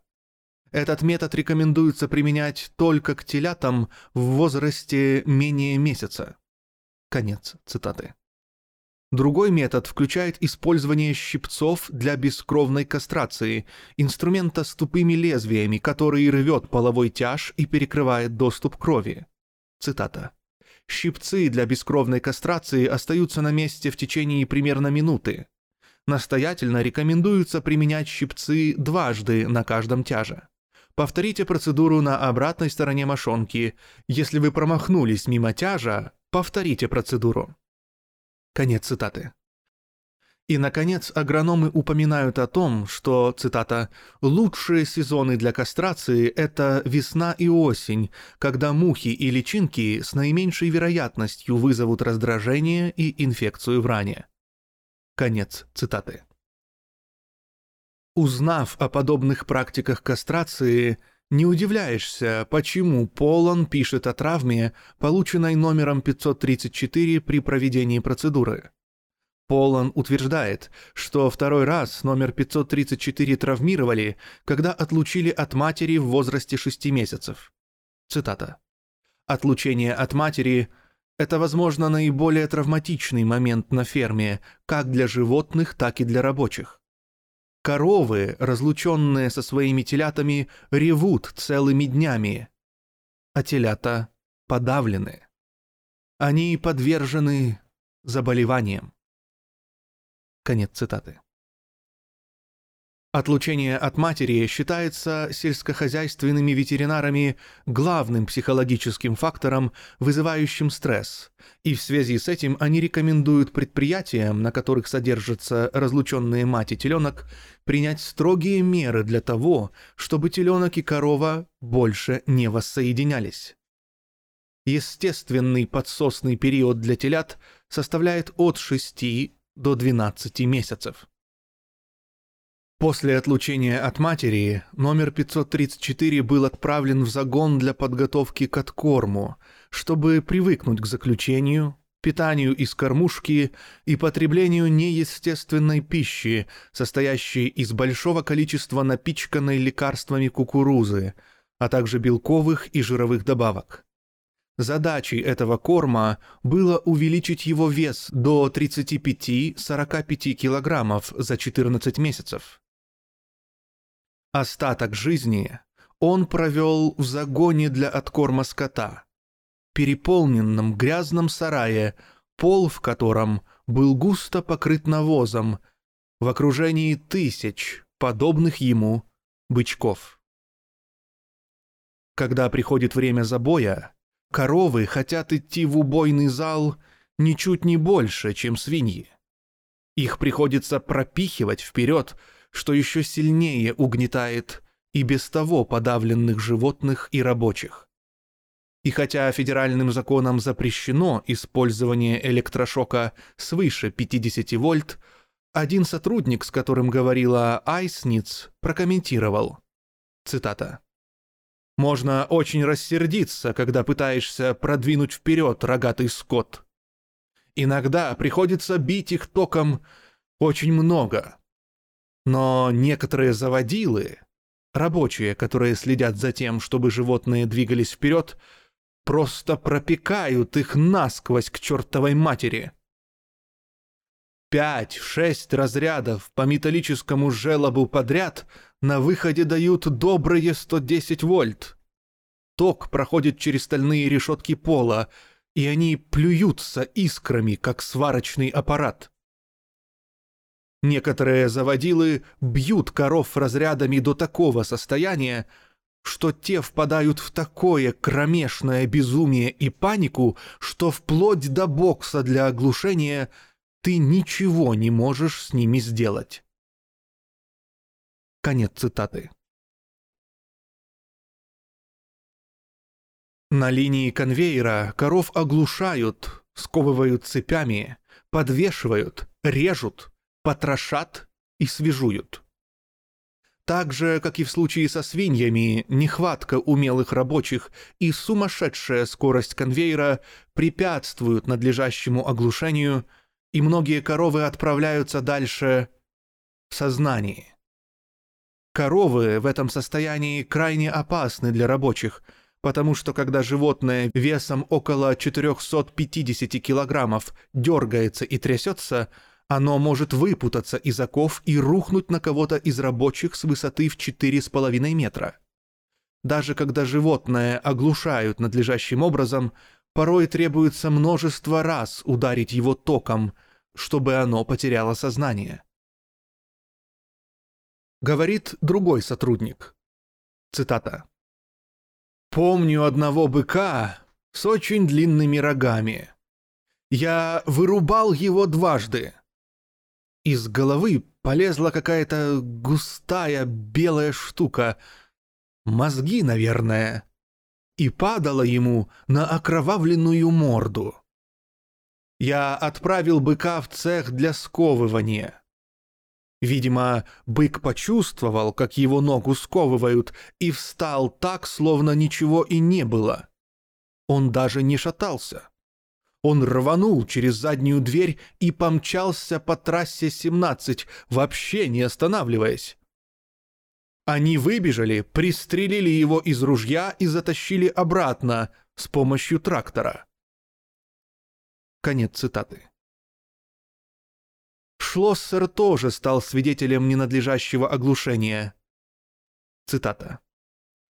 Этот метод рекомендуется применять только к телятам в возрасте менее месяца». Конец цитаты. Другой метод включает использование щипцов для бескровной кастрации, инструмента с тупыми лезвиями, который рвет половой тяж и перекрывает доступ крови. Цитата. «Щипцы для бескровной кастрации остаются на месте в течение примерно минуты. Настоятельно рекомендуется применять щипцы дважды на каждом тяже. Повторите процедуру на обратной стороне мошонки. Если вы промахнулись мимо тяжа, повторите процедуру. Конец цитаты. И, наконец, агрономы упоминают о том, что, цитата, «лучшие сезоны для кастрации – это весна и осень, когда мухи и личинки с наименьшей вероятностью вызовут раздражение и инфекцию в ране». Конец цитаты. Узнав о подобных практиках кастрации, не удивляешься, почему Полон пишет о травме, полученной номером 534 при проведении процедуры. Полон утверждает, что второй раз номер 534 травмировали, когда отлучили от матери в возрасте 6 месяцев. Цитата. «Отлучение от матери – это, возможно, наиболее травматичный момент на ферме, как для животных, так и для рабочих. Коровы, разлученные со своими телятами, ревут целыми днями, а телята подавлены. Они подвержены заболеваниям. Конец цитаты. Отлучение от матери считается сельскохозяйственными ветеринарами главным психологическим фактором, вызывающим стресс, и в связи с этим они рекомендуют предприятиям, на которых содержатся разлученные мать и теленок, принять строгие меры для того, чтобы теленок и корова больше не воссоединялись. Естественный подсосный период для телят составляет от 6 до 12 месяцев. После отлучения от матери номер 534 был отправлен в загон для подготовки к откорму, чтобы привыкнуть к заключению, питанию из кормушки и потреблению неестественной пищи, состоящей из большого количества напичканной лекарствами кукурузы, а также белковых и жировых добавок. Задачей этого корма было увеличить его вес до 35-45 килограммов за 14 месяцев. Остаток жизни он провел в загоне для откорма скота, переполненном грязном сарае, пол в котором был густо покрыт навозом, в окружении тысяч подобных ему бычков. Когда приходит время забоя, коровы хотят идти в убойный зал ничуть не больше, чем свиньи. Их приходится пропихивать вперед, что еще сильнее угнетает и без того подавленных животных и рабочих. И хотя федеральным законом запрещено использование электрошока свыше 50 вольт, один сотрудник, с которым говорила Айсниц, прокомментировал. Цитата. «Можно очень рассердиться, когда пытаешься продвинуть вперед рогатый скот. Иногда приходится бить их током очень много, но некоторые заводилы, рабочие, которые следят за тем, чтобы животные двигались вперед, просто пропекают их насквозь к чертовой матери. Пять-шесть разрядов по металлическому желобу подряд на выходе дают добрые 110 вольт. Ток проходит через стальные решетки пола, и они плюются искрами, как сварочный аппарат. Некоторые заводилы бьют коров разрядами до такого состояния, что те впадают в такое кромешное безумие и панику, что вплоть до бокса для оглушения ты ничего не можешь с ними сделать. Конец цитаты. На линии конвейера коров оглушают, сковывают цепями, подвешивают, режут, потрошат и свежуют. Так же, как и в случае со свиньями, нехватка умелых рабочих и сумасшедшая скорость конвейера препятствуют надлежащему оглушению, и многие коровы отправляются дальше в сознании. Коровы в этом состоянии крайне опасны для рабочих, потому что когда животное весом около 450 килограммов дергается и трясется – оно может выпутаться из оков и рухнуть на кого-то из рабочих с высоты в 4,5 метра. Даже когда животное оглушают надлежащим образом, порой требуется множество раз ударить его током, чтобы оно потеряло сознание. Говорит другой сотрудник. Цитата. «Помню одного быка с очень длинными рогами. Я вырубал его дважды, из головы полезла какая-то густая белая штука. Мозги, наверное. И падала ему на окровавленную морду. Я отправил быка в цех для сковывания. Видимо, бык почувствовал, как его ногу сковывают, и встал так, словно ничего и не было. Он даже не шатался. Он рванул через заднюю дверь и помчался по трассе 17, вообще не останавливаясь. Они выбежали, пристрелили его из ружья и затащили обратно с помощью трактора. Конец цитаты. Шлоссер тоже стал свидетелем ненадлежащего оглушения. Цитата.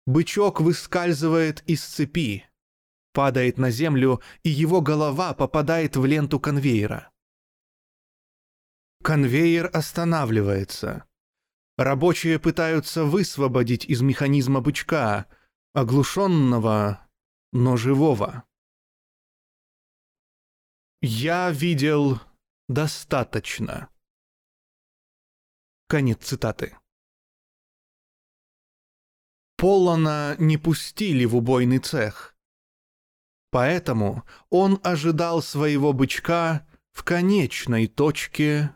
«Бычок выскальзывает из цепи, падает на землю, и его голова попадает в ленту конвейера. Конвейер останавливается. Рабочие пытаются высвободить из механизма бычка, оглушенного, но живого. «Я видел достаточно». Конец цитаты. Полона не пустили в убойный цех. Поэтому он ожидал своего бычка в конечной точке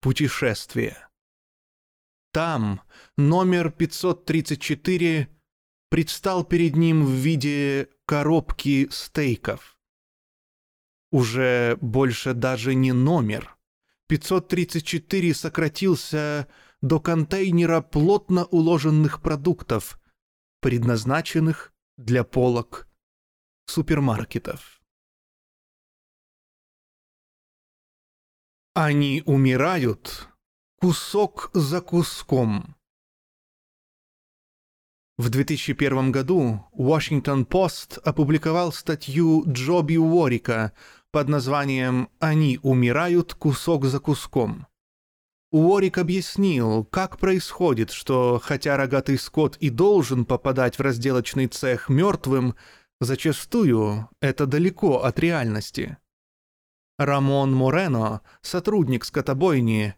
путешествия. Там номер 534 предстал перед ним в виде коробки стейков. Уже больше даже не номер. 534 сократился до контейнера плотно уложенных продуктов, предназначенных для полок супермаркетов. Они умирают кусок за куском. В 2001 году Washington Post опубликовал статью Джоби Уорика под названием «Они умирают кусок за куском». Уорик объяснил, как происходит, что хотя рогатый скот и должен попадать в разделочный цех мертвым, зачастую это далеко от реальности. Рамон Морено, сотрудник скотобойни,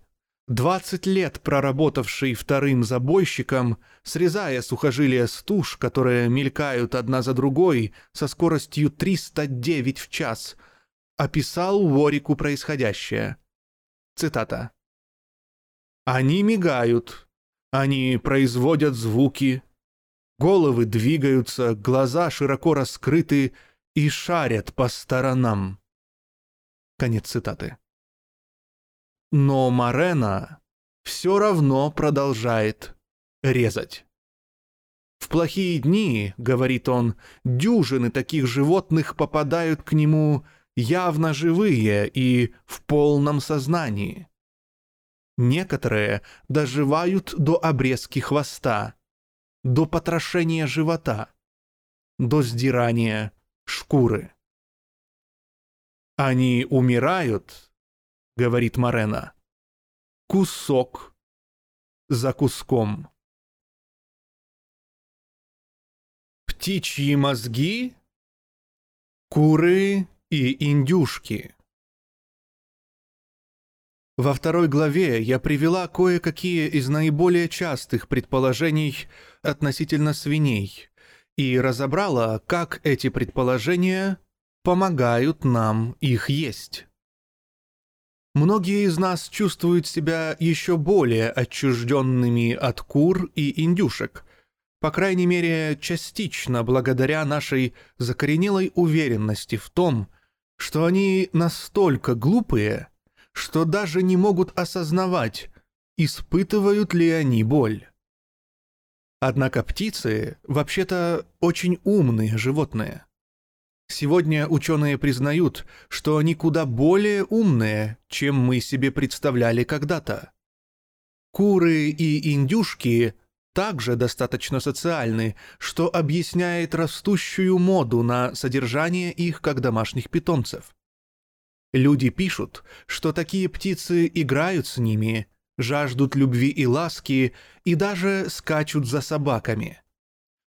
20 лет проработавший вторым забойщиком, срезая сухожилия стуж, которые мелькают одна за другой со скоростью 309 в час, описал Уорику происходящее. Цитата. Они мигают, они производят звуки, головы двигаются, глаза широко раскрыты и шарят по сторонам. Конец цитаты. Но Марена все равно продолжает резать. В плохие дни, говорит он, дюжины таких животных попадают к нему явно живые и в полном сознании. Некоторые доживают до обрезки хвоста, до потрошения живота, до сдирания шкуры. Они умирают, говорит Марена, кусок за куском. Птичьи мозги, куры и индюшки. Во второй главе я привела кое-какие из наиболее частых предположений относительно свиней и разобрала, как эти предположения помогают нам их есть. Многие из нас чувствуют себя еще более отчужденными от кур и индюшек, по крайней мере, частично благодаря нашей закоренелой уверенности в том, что они настолько глупые, что даже не могут осознавать, испытывают ли они боль. Однако птицы вообще-то очень умные животные. Сегодня ученые признают, что они куда более умные, чем мы себе представляли когда-то. Куры и индюшки также достаточно социальны, что объясняет растущую моду на содержание их как домашних питомцев. Люди пишут, что такие птицы играют с ними, жаждут любви и ласки и даже скачут за собаками.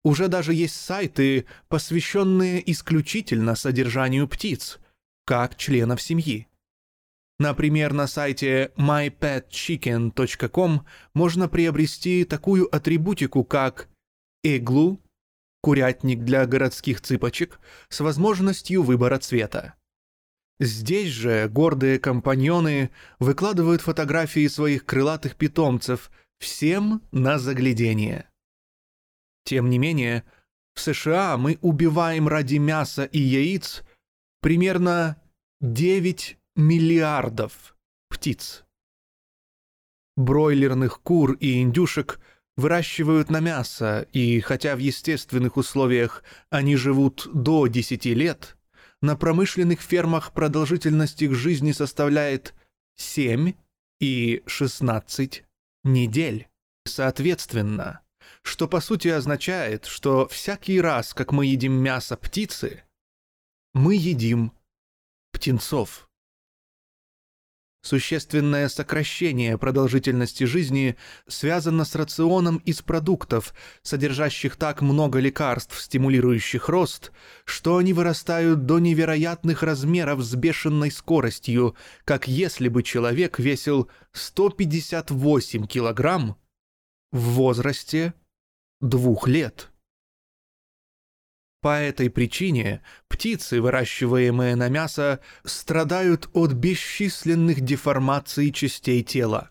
Уже даже есть сайты, посвященные исключительно содержанию птиц, как членов семьи. Например, на сайте mypetchicken.com можно приобрести такую атрибутику, как иглу, курятник для городских цыпочек с возможностью выбора цвета. Здесь же гордые компаньоны выкладывают фотографии своих крылатых питомцев всем на заглядение. Тем не менее, в США мы убиваем ради мяса и яиц примерно 9 миллиардов птиц. Бройлерных кур и индюшек выращивают на мясо, и хотя в естественных условиях они живут до 10 лет – на промышленных фермах продолжительность их жизни составляет 7 и 16 недель. Соответственно, что по сути означает, что всякий раз, как мы едим мясо птицы, мы едим птенцов. Существенное сокращение продолжительности жизни связано с рационом из продуктов, содержащих так много лекарств, стимулирующих рост, что они вырастают до невероятных размеров с бешеной скоростью, как если бы человек весил 158 килограмм в возрасте двух лет. По этой причине птицы, выращиваемые на мясо, страдают от бесчисленных деформаций частей тела.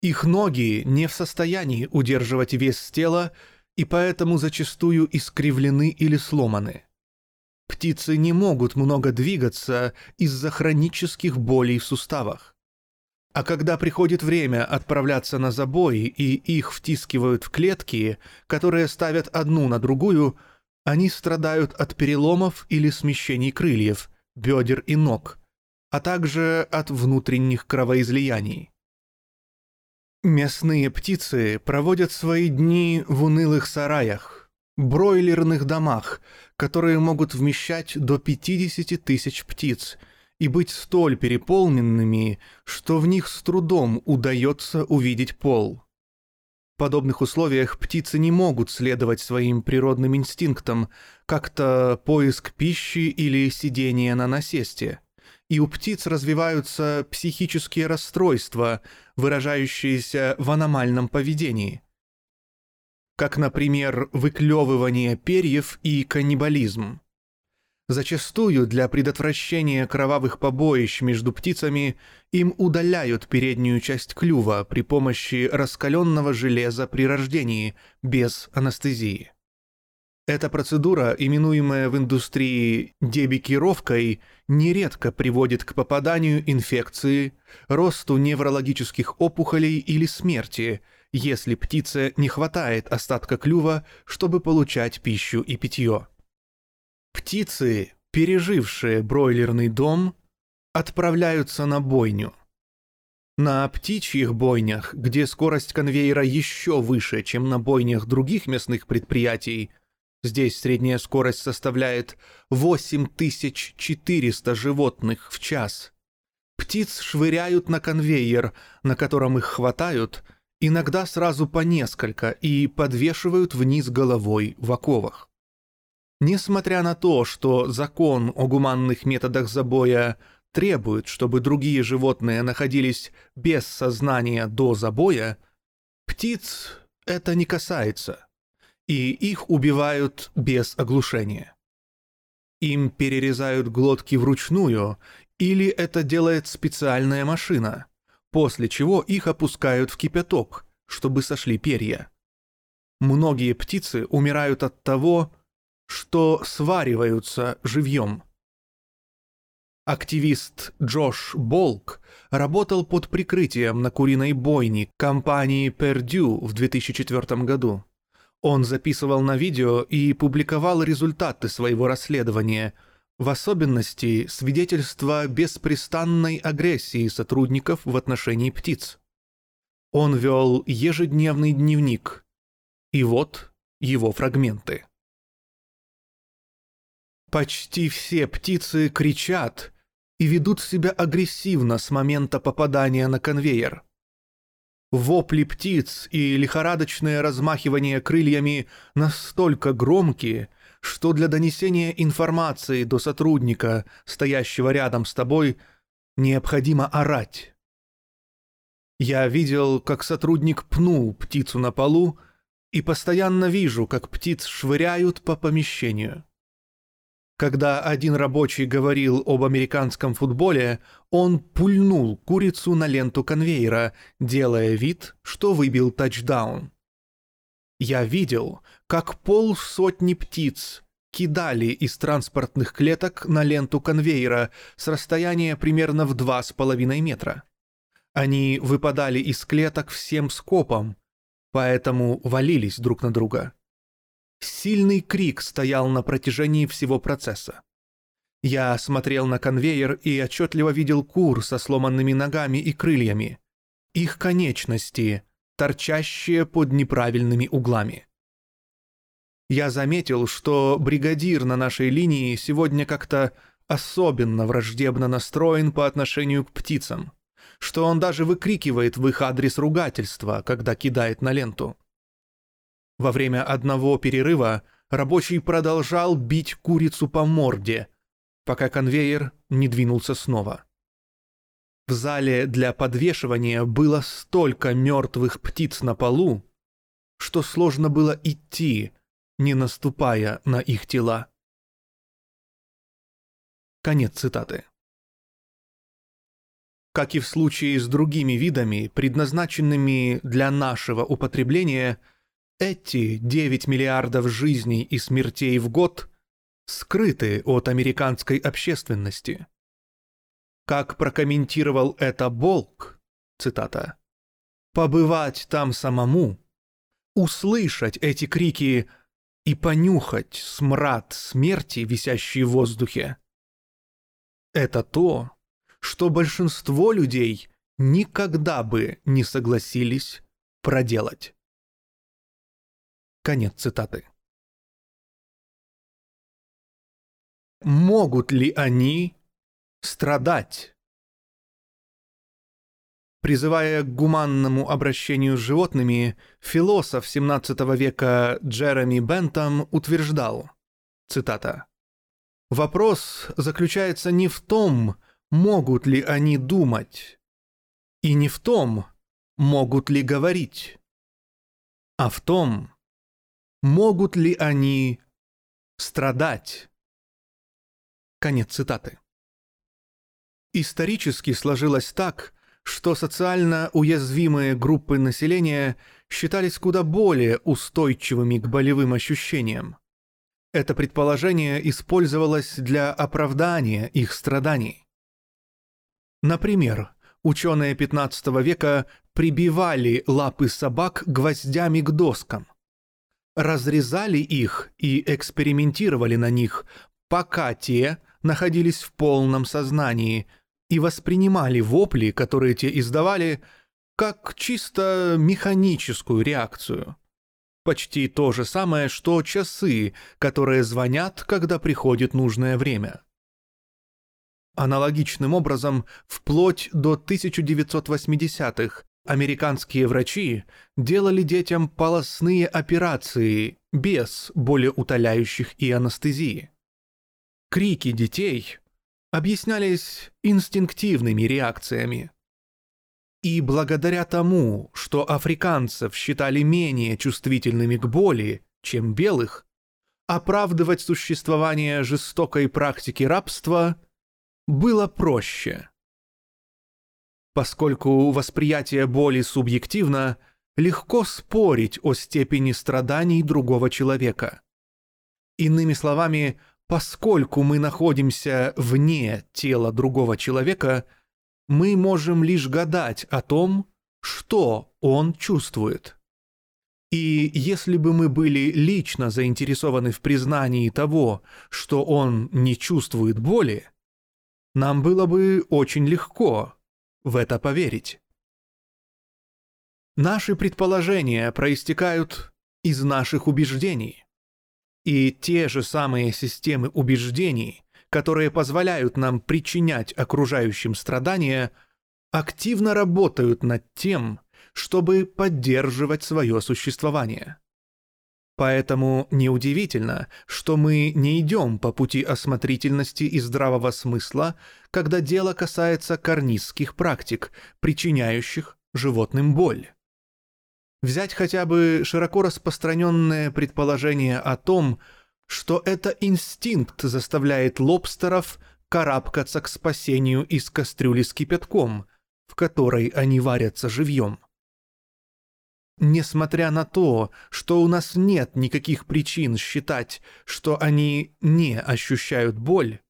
Их ноги не в состоянии удерживать вес тела и поэтому зачастую искривлены или сломаны. Птицы не могут много двигаться из-за хронических болей в суставах. А когда приходит время отправляться на забой и их втискивают в клетки, которые ставят одну на другую, они страдают от переломов или смещений крыльев, бедер и ног, а также от внутренних кровоизлияний. Местные птицы проводят свои дни в унылых сараях, бройлерных домах, которые могут вмещать до 50 тысяч птиц – и быть столь переполненными, что в них с трудом удается увидеть пол. В подобных условиях птицы не могут следовать своим природным инстинктам, как-то поиск пищи или сидение на насесте. И у птиц развиваются психические расстройства, выражающиеся в аномальном поведении. Как, например, выклевывание перьев и каннибализм. Зачастую для предотвращения кровавых побоищ между птицами им удаляют переднюю часть клюва при помощи раскаленного железа при рождении, без анестезии. Эта процедура, именуемая в индустрии дебикировкой, нередко приводит к попаданию инфекции, росту неврологических опухолей или смерти, если птице не хватает остатка клюва, чтобы получать пищу и питье. Птицы, пережившие бройлерный дом, отправляются на бойню. На птичьих бойнях, где скорость конвейера еще выше, чем на бойнях других мясных предприятий, здесь средняя скорость составляет 8400 животных в час, птиц швыряют на конвейер, на котором их хватают, иногда сразу по несколько, и подвешивают вниз головой в оковах. Несмотря на то, что закон о гуманных методах забоя требует, чтобы другие животные находились без сознания до забоя, птиц это не касается, и их убивают без оглушения. Им перерезают глотки вручную, или это делает специальная машина, после чего их опускают в кипяток, чтобы сошли перья. Многие птицы умирают от того, что свариваются живьем. Активист Джош Болк работал под прикрытием на куриной бойне компании Perdue в 2004 году. Он записывал на видео и публиковал результаты своего расследования, в особенности свидетельства беспрестанной агрессии сотрудников в отношении птиц. Он вел ежедневный дневник. И вот его фрагменты. Почти все птицы кричат и ведут себя агрессивно с момента попадания на конвейер. Вопли птиц и лихорадочное размахивание крыльями настолько громкие, что для донесения информации до сотрудника, стоящего рядом с тобой, необходимо орать. Я видел, как сотрудник пнул птицу на полу, и постоянно вижу, как птиц швыряют по помещению. Когда один рабочий говорил об американском футболе, он пульнул курицу на ленту конвейера, делая вид, что выбил тачдаун. Я видел, как полсотни птиц кидали из транспортных клеток на ленту конвейера с расстояния примерно в два с половиной метра. Они выпадали из клеток всем скопом, поэтому валились друг на друга. Сильный крик стоял на протяжении всего процесса. Я смотрел на конвейер и отчетливо видел кур со сломанными ногами и крыльями. Их конечности, торчащие под неправильными углами. Я заметил, что бригадир на нашей линии сегодня как-то особенно враждебно настроен по отношению к птицам, что он даже выкрикивает в их адрес ругательства, когда кидает на ленту. Во время одного перерыва рабочий продолжал бить курицу по морде, пока конвейер не двинулся снова. В зале для подвешивания было столько мертвых птиц на полу, что сложно было идти, не наступая на их тела. Конец цитаты. Как и в случае с другими видами, предназначенными для нашего употребления, эти 9 миллиардов жизней и смертей в год скрыты от американской общественности. Как прокомментировал это Болк, цитата, «побывать там самому, услышать эти крики и понюхать смрад смерти, висящий в воздухе, это то, что большинство людей никогда бы не согласились проделать». Конец цитаты. Могут ли они страдать. Призывая к гуманному обращению с животными, философ XVII века Джереми Бентам утверждал, цитата, «Вопрос заключается не в том, могут ли они думать, и не в том, могут ли говорить, а в том, могут ли они страдать». Конец цитаты. Исторически сложилось так, что социально уязвимые группы населения считались куда более устойчивыми к болевым ощущениям. Это предположение использовалось для оправдания их страданий. Например, ученые XV века прибивали лапы собак гвоздями к доскам, разрезали их и экспериментировали на них, пока те находились в полном сознании – и воспринимали вопли, которые те издавали, как чисто механическую реакцию. Почти то же самое, что часы, которые звонят, когда приходит нужное время. Аналогичным образом, вплоть до 1980-х американские врачи делали детям полостные операции без болеутоляющих и анестезии. Крики детей объяснялись инстинктивными реакциями. И благодаря тому, что африканцев считали менее чувствительными к боли, чем белых, оправдывать существование жестокой практики рабства было проще. Поскольку восприятие боли субъективно, легко спорить о степени страданий другого человека. Иными словами, Поскольку мы находимся вне тела другого человека, мы можем лишь гадать о том, что он чувствует. И если бы мы были лично заинтересованы в признании того, что он не чувствует боли, нам было бы очень легко в это поверить. Наши предположения проистекают из наших убеждений. И те же самые системы убеждений, которые позволяют нам причинять окружающим страдания, активно работают над тем, чтобы поддерживать свое существование. Поэтому неудивительно, что мы не идем по пути осмотрительности и здравого смысла, когда дело касается карнистских практик, причиняющих животным боль. Взять хотя бы широко распространенное предположение о том, что это инстинкт заставляет лобстеров карабкаться к спасению из кастрюли с кипятком, в которой они варятся живьем. Несмотря на то, что у нас нет никаких причин считать, что они не ощущают боль,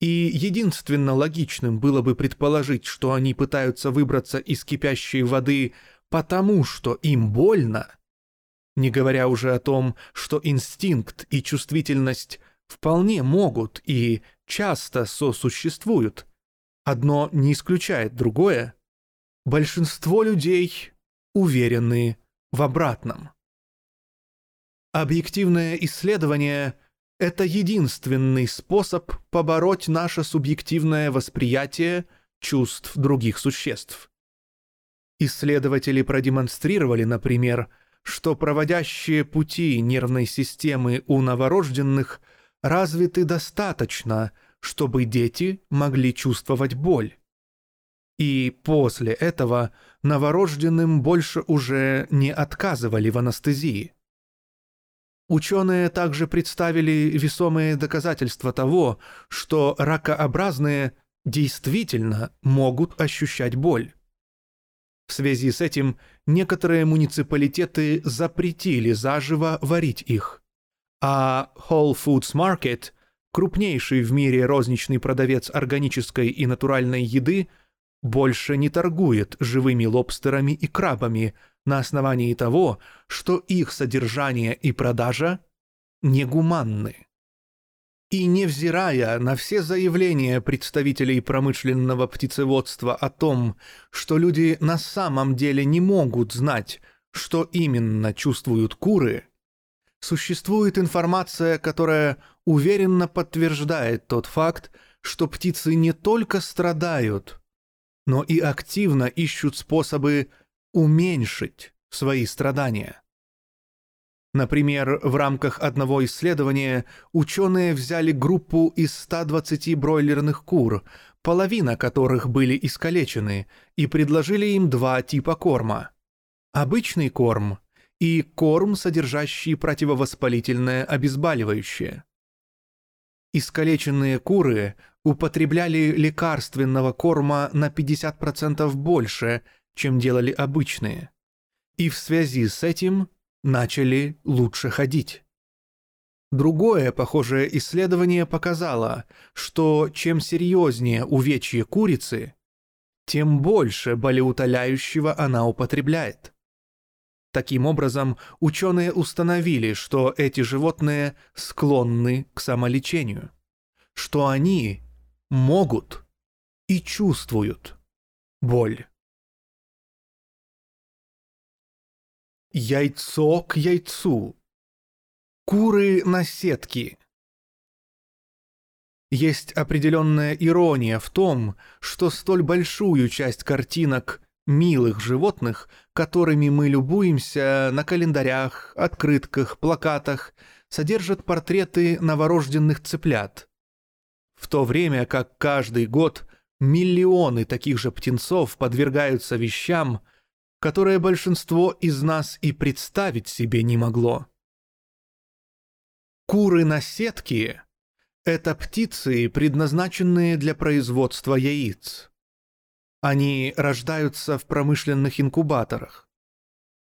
и единственно логичным было бы предположить, что они пытаются выбраться из кипящей воды потому что им больно, не говоря уже о том, что инстинкт и чувствительность вполне могут и часто сосуществуют, одно не исключает другое, большинство людей уверены в обратном. Объективное исследование Это единственный способ побороть наше субъективное восприятие чувств других существ. Исследователи продемонстрировали, например, что проводящие пути нервной системы у новорожденных развиты достаточно, чтобы дети могли чувствовать боль. И после этого новорожденным больше уже не отказывали в анестезии. Ученые также представили весомые доказательства того, что ракообразные действительно могут ощущать боль. В связи с этим некоторые муниципалитеты запретили заживо варить их, а Whole Foods Market, крупнейший в мире розничный продавец органической и натуральной еды, больше не торгует живыми лобстерами и крабами на основании того, что их содержание и продажа негуманны. И невзирая на все заявления представителей промышленного птицеводства о том, что люди на самом деле не могут знать, что именно чувствуют куры, существует информация, которая уверенно подтверждает тот факт, что птицы не только страдают, но и активно ищут способы уменьшить свои страдания. Например, в рамках одного исследования ученые взяли группу из 120 бройлерных кур, половина которых были искалечены, и предложили им два типа корма. Обычный корм и корм, содержащий противовоспалительное обезболивающее. Искалеченные куры употребляли лекарственного корма на 50% больше, чем делали обычные. И в связи с этим начали лучше ходить. Другое похожее исследование показало, что чем серьезнее увечье курицы, тем больше болеутоляющего она употребляет. Таким образом, ученые установили, что эти животные склонны к самолечению, что они могут и чувствуют боль. Яйцо к яйцу. Куры на сетке. Есть определенная ирония в том, что столь большую часть картинок милых животных, которыми мы любуемся на календарях, открытках, плакатах, содержат портреты новорожденных цыплят. В то время как каждый год миллионы таких же птенцов подвергаются вещам – которое большинство из нас и представить себе не могло. Куры на сетке — это птицы, предназначенные для производства яиц. Они рождаются в промышленных инкубаторах.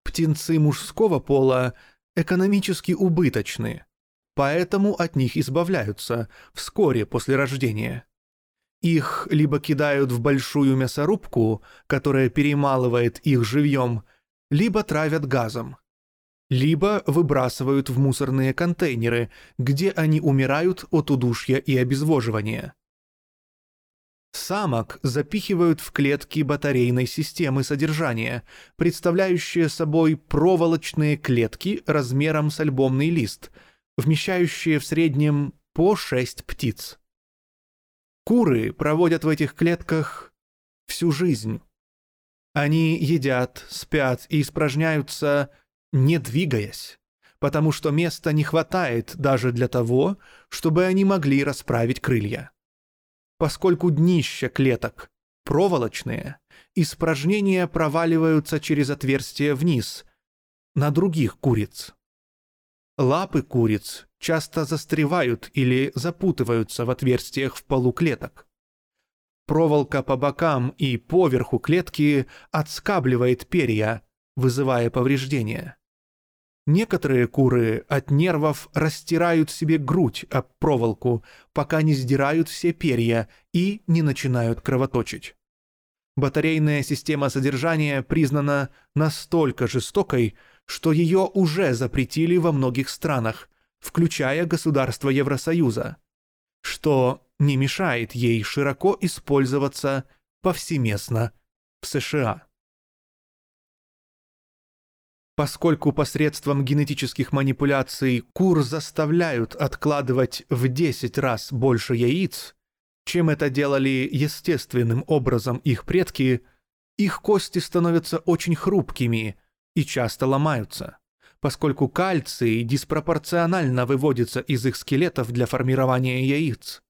Птенцы мужского пола экономически убыточны, поэтому от них избавляются вскоре после рождения. Их либо кидают в большую мясорубку, которая перемалывает их живьем, либо травят газом. Либо выбрасывают в мусорные контейнеры, где они умирают от удушья и обезвоживания. Самок запихивают в клетки батарейной системы содержания, представляющие собой проволочные клетки размером с альбомный лист, вмещающие в среднем по 6 птиц. Куры проводят в этих клетках всю жизнь. Они едят, спят и испражняются, не двигаясь, потому что места не хватает даже для того, чтобы они могли расправить крылья. Поскольку днища клеток проволочные, испражнения проваливаются через отверстие вниз, на других куриц. Лапы куриц часто застревают или запутываются в отверстиях в полу клеток. Проволока по бокам и поверху клетки отскабливает перья, вызывая повреждения. Некоторые куры от нервов растирают себе грудь об проволоку, пока не сдирают все перья и не начинают кровоточить. Батарейная система содержания признана настолько жестокой, что ее уже запретили во многих странах, включая государства Евросоюза, что не мешает ей широко использоваться повсеместно в США. Поскольку посредством генетических манипуляций кур заставляют откладывать в 10 раз больше яиц, чем это делали естественным образом их предки, их кости становятся очень хрупкими и часто ломаются, поскольку кальций диспропорционально выводится из их скелетов для формирования яиц.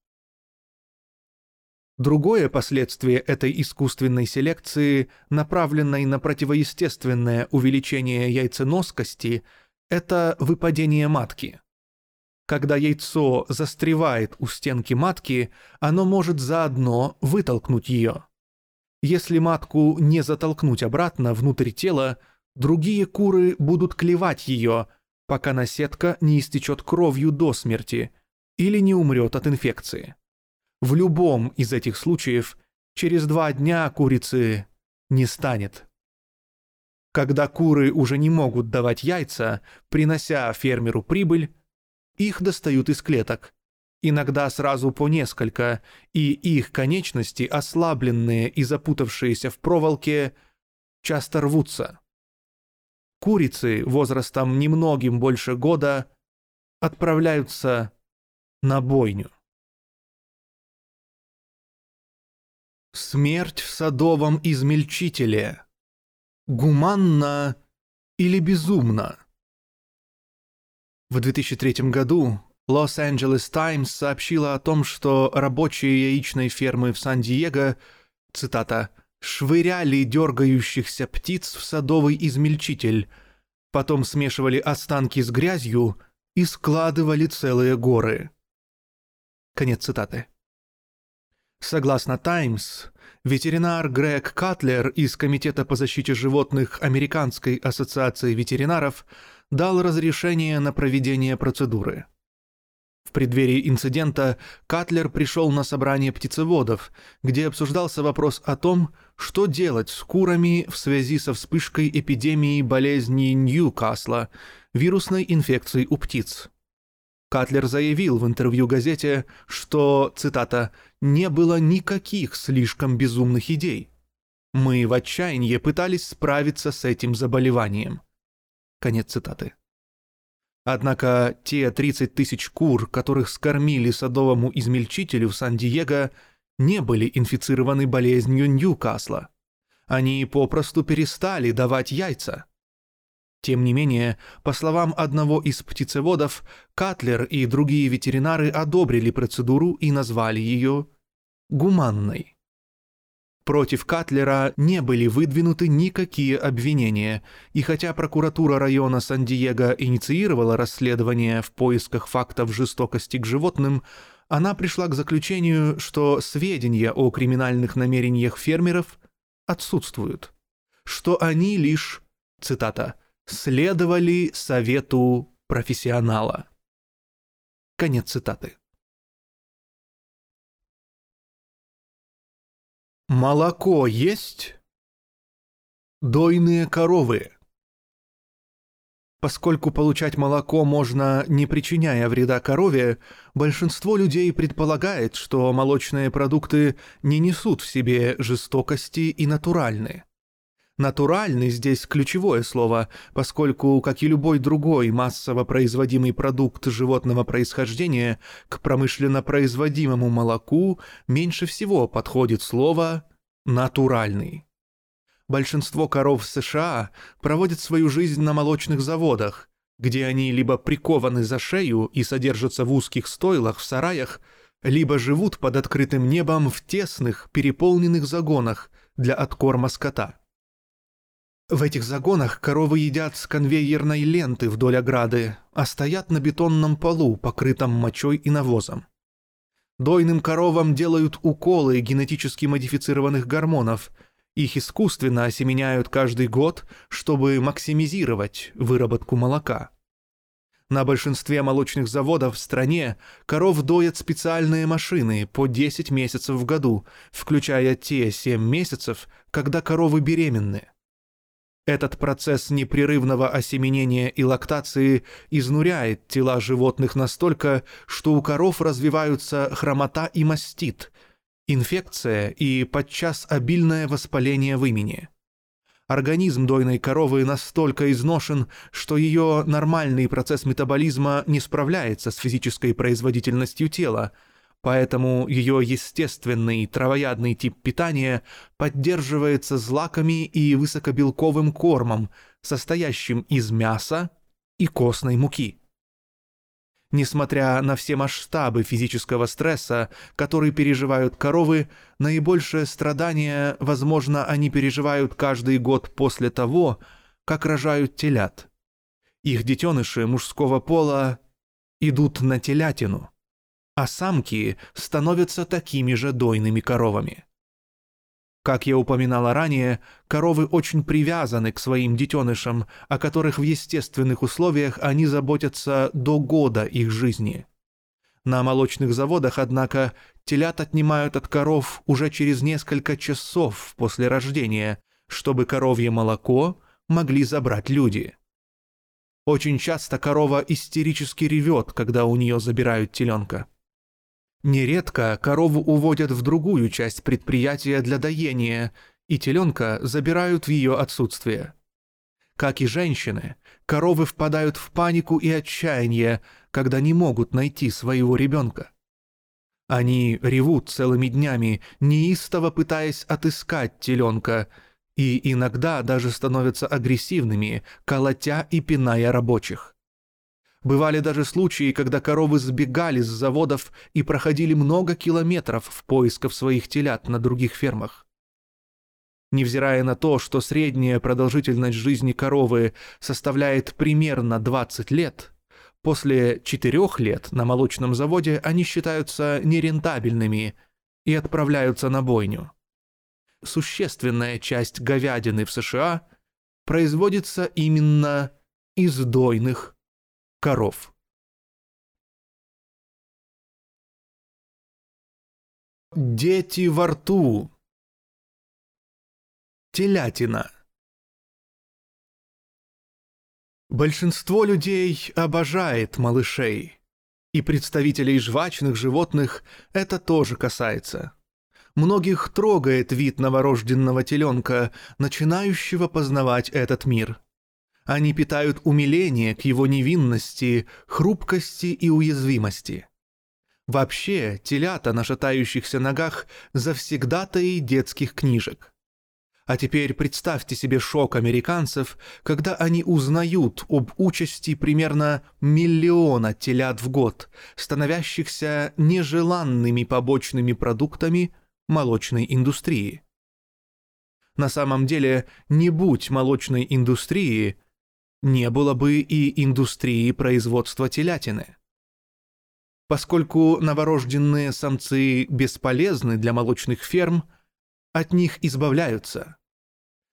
Другое последствие этой искусственной селекции, направленной на противоестественное увеличение яйценоскости, это выпадение матки. Когда яйцо застревает у стенки матки, оно может заодно вытолкнуть ее. Если матку не затолкнуть обратно внутрь тела, другие куры будут клевать ее, пока наседка не истечет кровью до смерти или не умрет от инфекции. В любом из этих случаев через два дня курицы не станет. Когда куры уже не могут давать яйца, принося фермеру прибыль, их достают из клеток, иногда сразу по несколько, и их конечности, ослабленные и запутавшиеся в проволоке, часто рвутся. Курицы возрастом немногим больше года отправляются на бойню. Смерть в садовом измельчителе. Гуманно или безумно? В 2003 году Los-Angeles Times сообщила о том, что рабочие яичной фермы в Сан-Диего, цитата, «швыряли дергающихся птиц в садовый измельчитель, потом смешивали останки с грязью и складывали целые горы». Конец цитаты. Согласно «Таймс», ветеринар Грег Катлер из Комитета по защите животных Американской ассоциации ветеринаров дал разрешение на проведение процедуры. В преддверии инцидента Катлер пришел на собрание птицеводов, где обсуждался вопрос о том, что делать с курами в связи со вспышкой эпидемии болезни Ньюкасла, вирусной инфекции у птиц. Катлер заявил в интервью газете, что, цитата, «не было никаких слишком безумных идей. Мы в отчаянии пытались справиться с этим заболеванием». Конец цитаты. Однако те 30 тысяч кур, которых скормили садовому измельчителю в Сан-Диего, не были инфицированы болезнью Ньюкасла. Они попросту перестали давать яйца. Тем не менее, по словам одного из птицеводов, Катлер и другие ветеринары одобрили процедуру и назвали ее «гуманной». Против Катлера не были выдвинуты никакие обвинения, и хотя прокуратура района Сан-Диего инициировала расследование в поисках фактов жестокости к животным, она пришла к заключению, что сведения о криминальных намерениях фермеров отсутствуют, что они лишь, цитата, следовали совету профессионала. Конец цитаты. Молоко есть? Дойные коровы. Поскольку получать молоко можно, не причиняя вреда корове, большинство людей предполагает, что молочные продукты не несут в себе жестокости и натуральны. Натуральный здесь ключевое слово, поскольку, как и любой другой массово производимый продукт животного происхождения, к промышленно производимому молоку меньше всего подходит слово «натуральный». Большинство коров США проводят свою жизнь на молочных заводах, где они либо прикованы за шею и содержатся в узких стойлах в сараях, либо живут под открытым небом в тесных, переполненных загонах для откорма скота. В этих загонах коровы едят с конвейерной ленты вдоль ограды, а стоят на бетонном полу, покрытом мочой и навозом. Дойным коровам делают уколы генетически модифицированных гормонов. Их искусственно осеменяют каждый год, чтобы максимизировать выработку молока. На большинстве молочных заводов в стране коров доят специальные машины по 10 месяцев в году, включая те 7 месяцев, когда коровы беременны. Этот процесс непрерывного осеменения и лактации изнуряет тела животных настолько, что у коров развиваются хромота и мастит, инфекция и подчас обильное воспаление в имени. Организм дойной коровы настолько изношен, что ее нормальный процесс метаболизма не справляется с физической производительностью тела, поэтому ее естественный травоядный тип питания поддерживается злаками и высокобелковым кормом, состоящим из мяса и костной муки. Несмотря на все масштабы физического стресса, который переживают коровы, наибольшее страдание, возможно, они переживают каждый год после того, как рожают телят. Их детеныши мужского пола идут на телятину, а самки становятся такими же дойными коровами. Как я упоминала ранее, коровы очень привязаны к своим детенышам, о которых в естественных условиях они заботятся до года их жизни. На молочных заводах, однако, телят отнимают от коров уже через несколько часов после рождения, чтобы коровье молоко могли забрать люди. Очень часто корова истерически ревет, когда у нее забирают теленка. Нередко корову уводят в другую часть предприятия для доения, и теленка забирают в ее отсутствие. Как и женщины, коровы впадают в панику и отчаяние, когда не могут найти своего ребенка. Они ревут целыми днями, неистово пытаясь отыскать теленка, и иногда даже становятся агрессивными, колотя и пиная рабочих. Бывали даже случаи, когда коровы сбегали с заводов и проходили много километров в поисках своих телят на других фермах. Невзирая на то, что средняя продолжительность жизни коровы составляет примерно 20 лет, после 4 лет на молочном заводе они считаются нерентабельными и отправляются на бойню. Существенная часть говядины в США производится именно из дойных коров. Дети во рту. Телятина. Большинство людей обожает малышей, и представителей жвачных животных это тоже касается. Многих трогает вид новорожденного теленка, начинающего познавать этот мир. Они питают умиление к его невинности, хрупкости и уязвимости. Вообще, телята на шатающихся ногах завсегдатаи детских книжек. А теперь представьте себе шок американцев, когда они узнают об участи примерно миллиона телят в год, становящихся нежеланными побочными продуктами молочной индустрии. На самом деле, не будь молочной индустрии, не было бы и индустрии производства телятины. Поскольку новорожденные самцы бесполезны для молочных ферм, от них избавляются.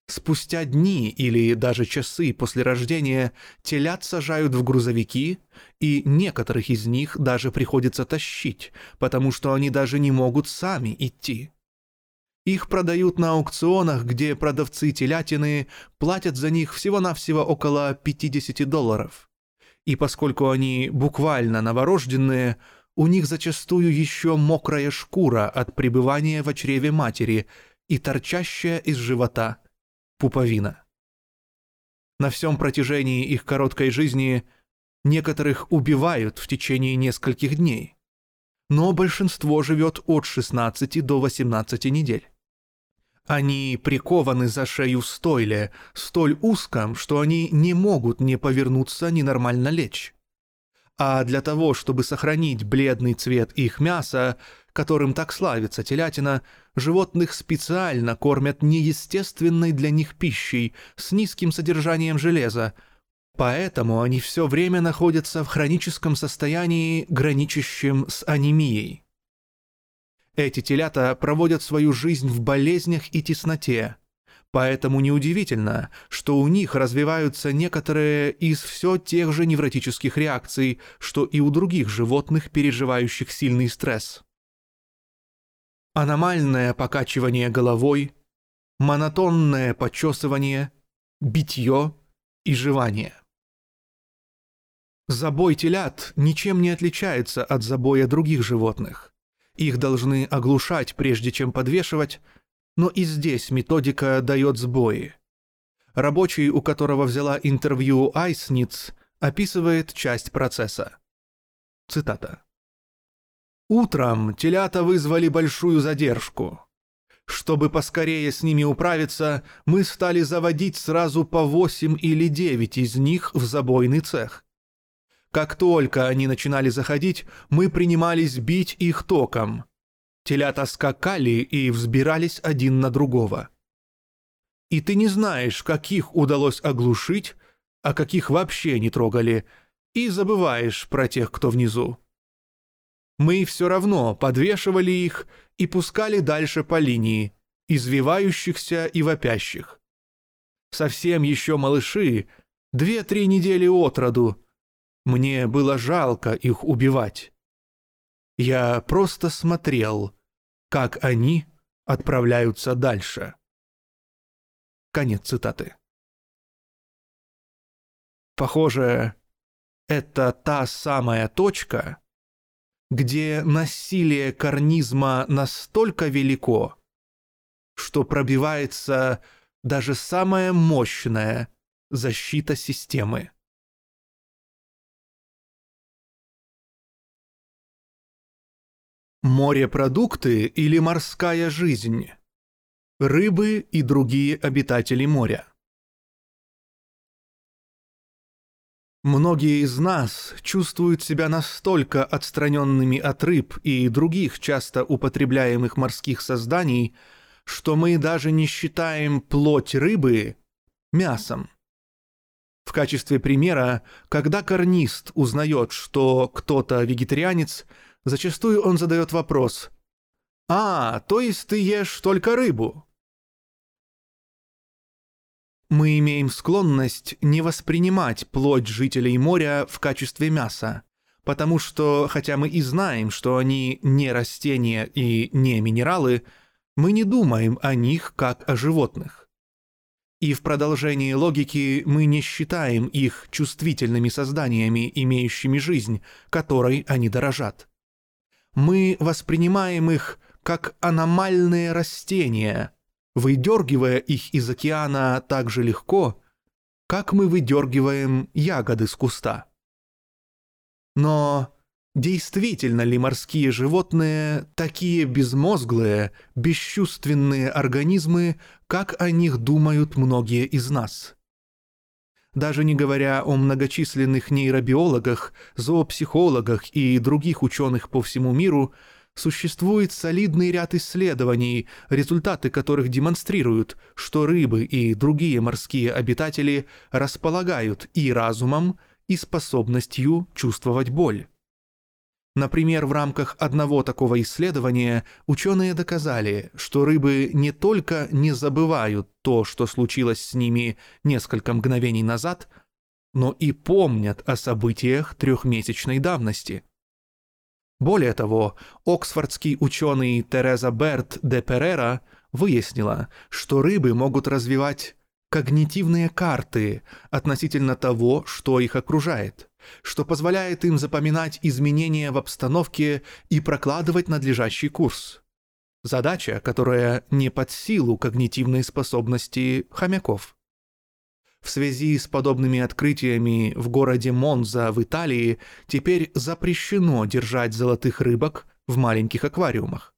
Спустя дни или даже часы после рождения телят сажают в грузовики, и некоторых из них даже приходится тащить, потому что они даже не могут сами идти. Их продают на аукционах, где продавцы телятины платят за них всего-навсего около 50 долларов. И поскольку они буквально новорожденные, у них зачастую еще мокрая шкура от пребывания в чреве матери и торчащая из живота пуповина. На всем протяжении их короткой жизни некоторых убивают в течение нескольких дней, но большинство живет от 16 до 18 недель. Они прикованы за шею стойле, столь узком, что они не могут не повернуться, ни нормально лечь. А для того, чтобы сохранить бледный цвет их мяса, которым так славится телятина, животных специально кормят неестественной для них пищей с низким содержанием железа, поэтому они все время находятся в хроническом состоянии, граничащем с анемией. Эти телята проводят свою жизнь в болезнях и тесноте, поэтому неудивительно, что у них развиваются некоторые из все тех же невротических реакций, что и у других животных, переживающих сильный стресс. Аномальное покачивание головой, монотонное почесывание, битье и жевание. Забой телят ничем не отличается от забоя других животных. Их должны оглушать, прежде чем подвешивать, но и здесь методика дает сбои. рабочий, у которого взяла интервью Айсниц, описывает часть процесса. Цитата. «Утром телята вызвали большую задержку. Чтобы поскорее с ними управиться, мы стали заводить сразу по восемь или девять из них в забойный цех. Как только они начинали заходить, мы принимались бить их током. Телята скакали и взбирались один на другого. И ты не знаешь, каких удалось оглушить, а каких вообще не трогали, и забываешь про тех, кто внизу. Мы все равно подвешивали их и пускали дальше по линии, извивающихся и вопящих. Совсем еще малыши, две-три недели от роду, мне было жалко их убивать. Я просто смотрел, как они отправляются дальше. Конец цитаты. Похоже, это та самая точка, где насилие карнизма настолько велико, что пробивается даже самая мощная защита системы. Морепродукты или морская жизнь. Рыбы и другие обитатели моря. Многие из нас чувствуют себя настолько отстраненными от рыб и других часто употребляемых морских созданий, что мы даже не считаем плоть рыбы мясом. В качестве примера, когда карнист узнает, что кто-то вегетарианец – зачастую он задает вопрос «А, то есть ты ешь только рыбу?» Мы имеем склонность не воспринимать плоть жителей моря в качестве мяса, потому что, хотя мы и знаем, что они не растения и не минералы, мы не думаем о них как о животных. И в продолжении логики мы не считаем их чувствительными созданиями, имеющими жизнь, которой они дорожат мы воспринимаем их как аномальные растения, выдергивая их из океана так же легко, как мы выдергиваем ягоды с куста. Но действительно ли морские животные такие безмозглые, бесчувственные организмы, как о них думают многие из нас? Даже не говоря о многочисленных нейробиологах, зоопсихологах и других ученых по всему миру, существует солидный ряд исследований, результаты которых демонстрируют, что рыбы и другие морские обитатели располагают и разумом, и способностью чувствовать боль. Например, в рамках одного такого исследования ученые доказали, что рыбы не только не забывают то, что случилось с ними несколько мгновений назад, но и помнят о событиях трехмесячной давности. Более того, оксфордский ученый Тереза Берт де Перера выяснила, что рыбы могут развивать когнитивные карты относительно того, что их окружает, что позволяет им запоминать изменения в обстановке и прокладывать надлежащий курс. Задача, которая не под силу когнитивной способности хомяков. В связи с подобными открытиями в городе Монза в Италии теперь запрещено держать золотых рыбок в маленьких аквариумах.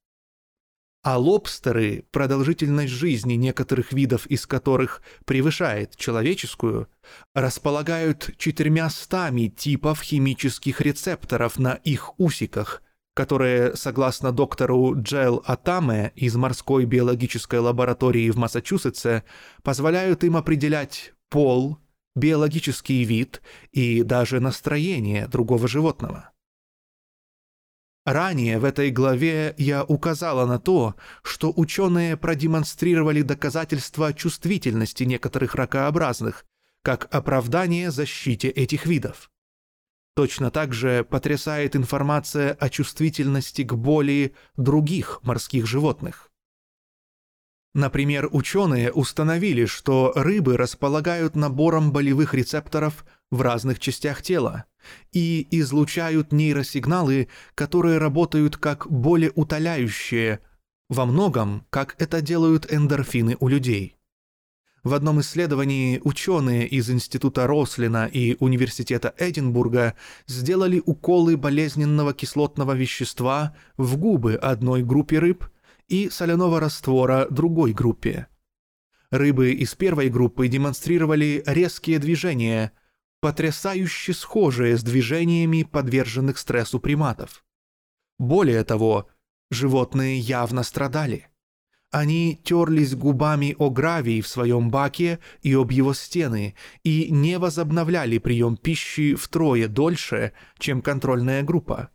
А лобстеры, продолжительность жизни некоторых видов из которых превышает человеческую, располагают четырьмя стами типов химических рецепторов на их усиках, которые, согласно доктору Джел Атаме из морской биологической лаборатории в Массачусетсе, позволяют им определять пол, биологический вид и даже настроение другого животного. Ранее в этой главе я указала на то, что ученые продемонстрировали доказательства чувствительности некоторых ракообразных, как оправдание защите этих видов. Точно так же потрясает информация о чувствительности к боли других морских животных. Например, ученые установили, что рыбы располагают набором болевых рецепторов в разных частях тела и излучают нейросигналы, которые работают как болеутоляющие, во многом, как это делают эндорфины у людей. В одном исследовании ученые из Института Рослина и Университета Эдинбурга сделали уколы болезненного кислотного вещества в губы одной группе рыб и соляного раствора другой группе. Рыбы из первой группы демонстрировали резкие движения, потрясающе схожие с движениями подверженных стрессу приматов. Более того, животные явно страдали – они терлись губами о гравий в своем баке и об его стены и не возобновляли прием пищи втрое дольше, чем контрольная группа.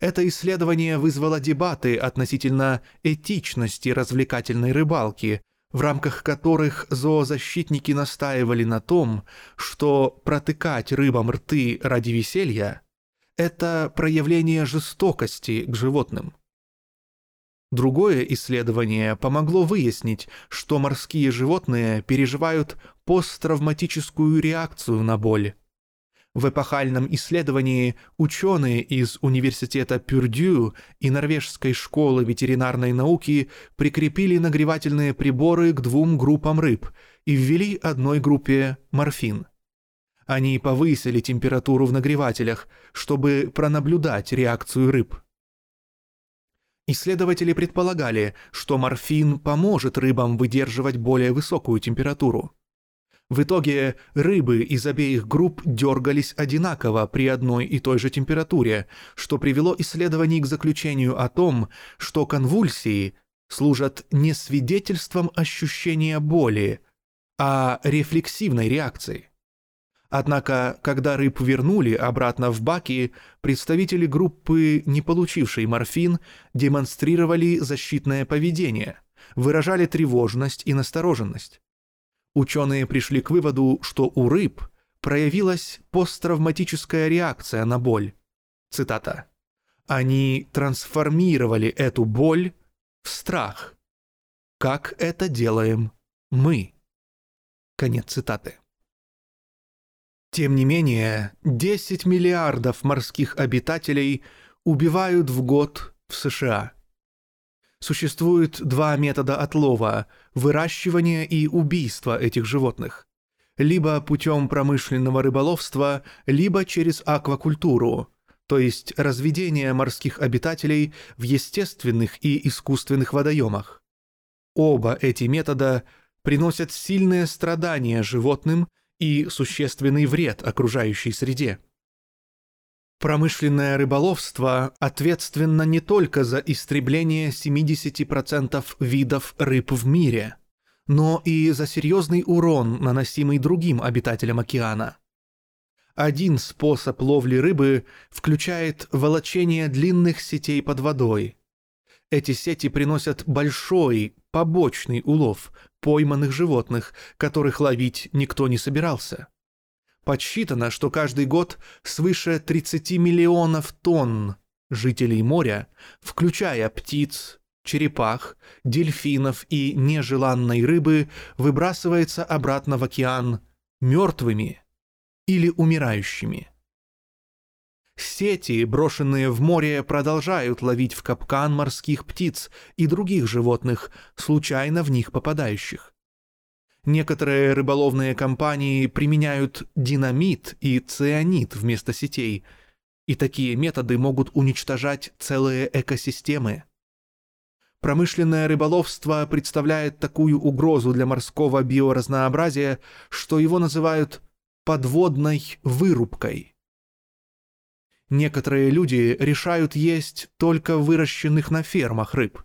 Это исследование вызвало дебаты относительно этичности развлекательной рыбалки, в рамках которых зоозащитники настаивали на том, что протыкать рыбам рты ради веселья – это проявление жестокости к животным. Другое исследование помогло выяснить, что морские животные переживают посттравматическую реакцию на боль. В эпохальном исследовании ученые из Университета Пюрдю и Норвежской школы ветеринарной науки прикрепили нагревательные приборы к двум группам рыб и ввели одной группе морфин. Они повысили температуру в нагревателях, чтобы пронаблюдать реакцию рыб – Исследователи предполагали, что морфин поможет рыбам выдерживать более высокую температуру. В итоге рыбы из обеих групп дергались одинаково при одной и той же температуре, что привело исследований к заключению о том, что конвульсии служат не свидетельством ощущения боли, а рефлексивной реакцией. Однако, когда рыб вернули обратно в баки, представители группы, не получившей морфин, демонстрировали защитное поведение, выражали тревожность и настороженность. Ученые пришли к выводу, что у рыб проявилась посттравматическая реакция на боль. Цитата. «Они трансформировали эту боль в страх. Как это делаем мы?» Конец цитаты. Тем не менее, 10 миллиардов морских обитателей убивают в год в США. Существует два метода отлова – выращивание и убийство этих животных. Либо путем промышленного рыболовства, либо через аквакультуру, то есть разведение морских обитателей в естественных и искусственных водоемах. Оба эти метода приносят сильные страдания животным и существенный вред окружающей среде. Промышленное рыболовство ответственно не только за истребление 70% видов рыб в мире, но и за серьезный урон, наносимый другим обитателям океана. Один способ ловли рыбы включает волочение длинных сетей под водой. Эти сети приносят большой, побочный улов, пойманных животных, которых ловить никто не собирался. Подсчитано, что каждый год свыше 30 миллионов тонн жителей моря, включая птиц, черепах, дельфинов и нежеланной рыбы, выбрасывается обратно в океан мертвыми или умирающими. Сети, брошенные в море, продолжают ловить в капкан морских птиц и других животных, случайно в них попадающих. Некоторые рыболовные компании применяют динамит и цианид вместо сетей, и такие методы могут уничтожать целые экосистемы. Промышленное рыболовство представляет такую угрозу для морского биоразнообразия, что его называют подводной вырубкой. Некоторые люди решают есть только выращенных на фермах рыб,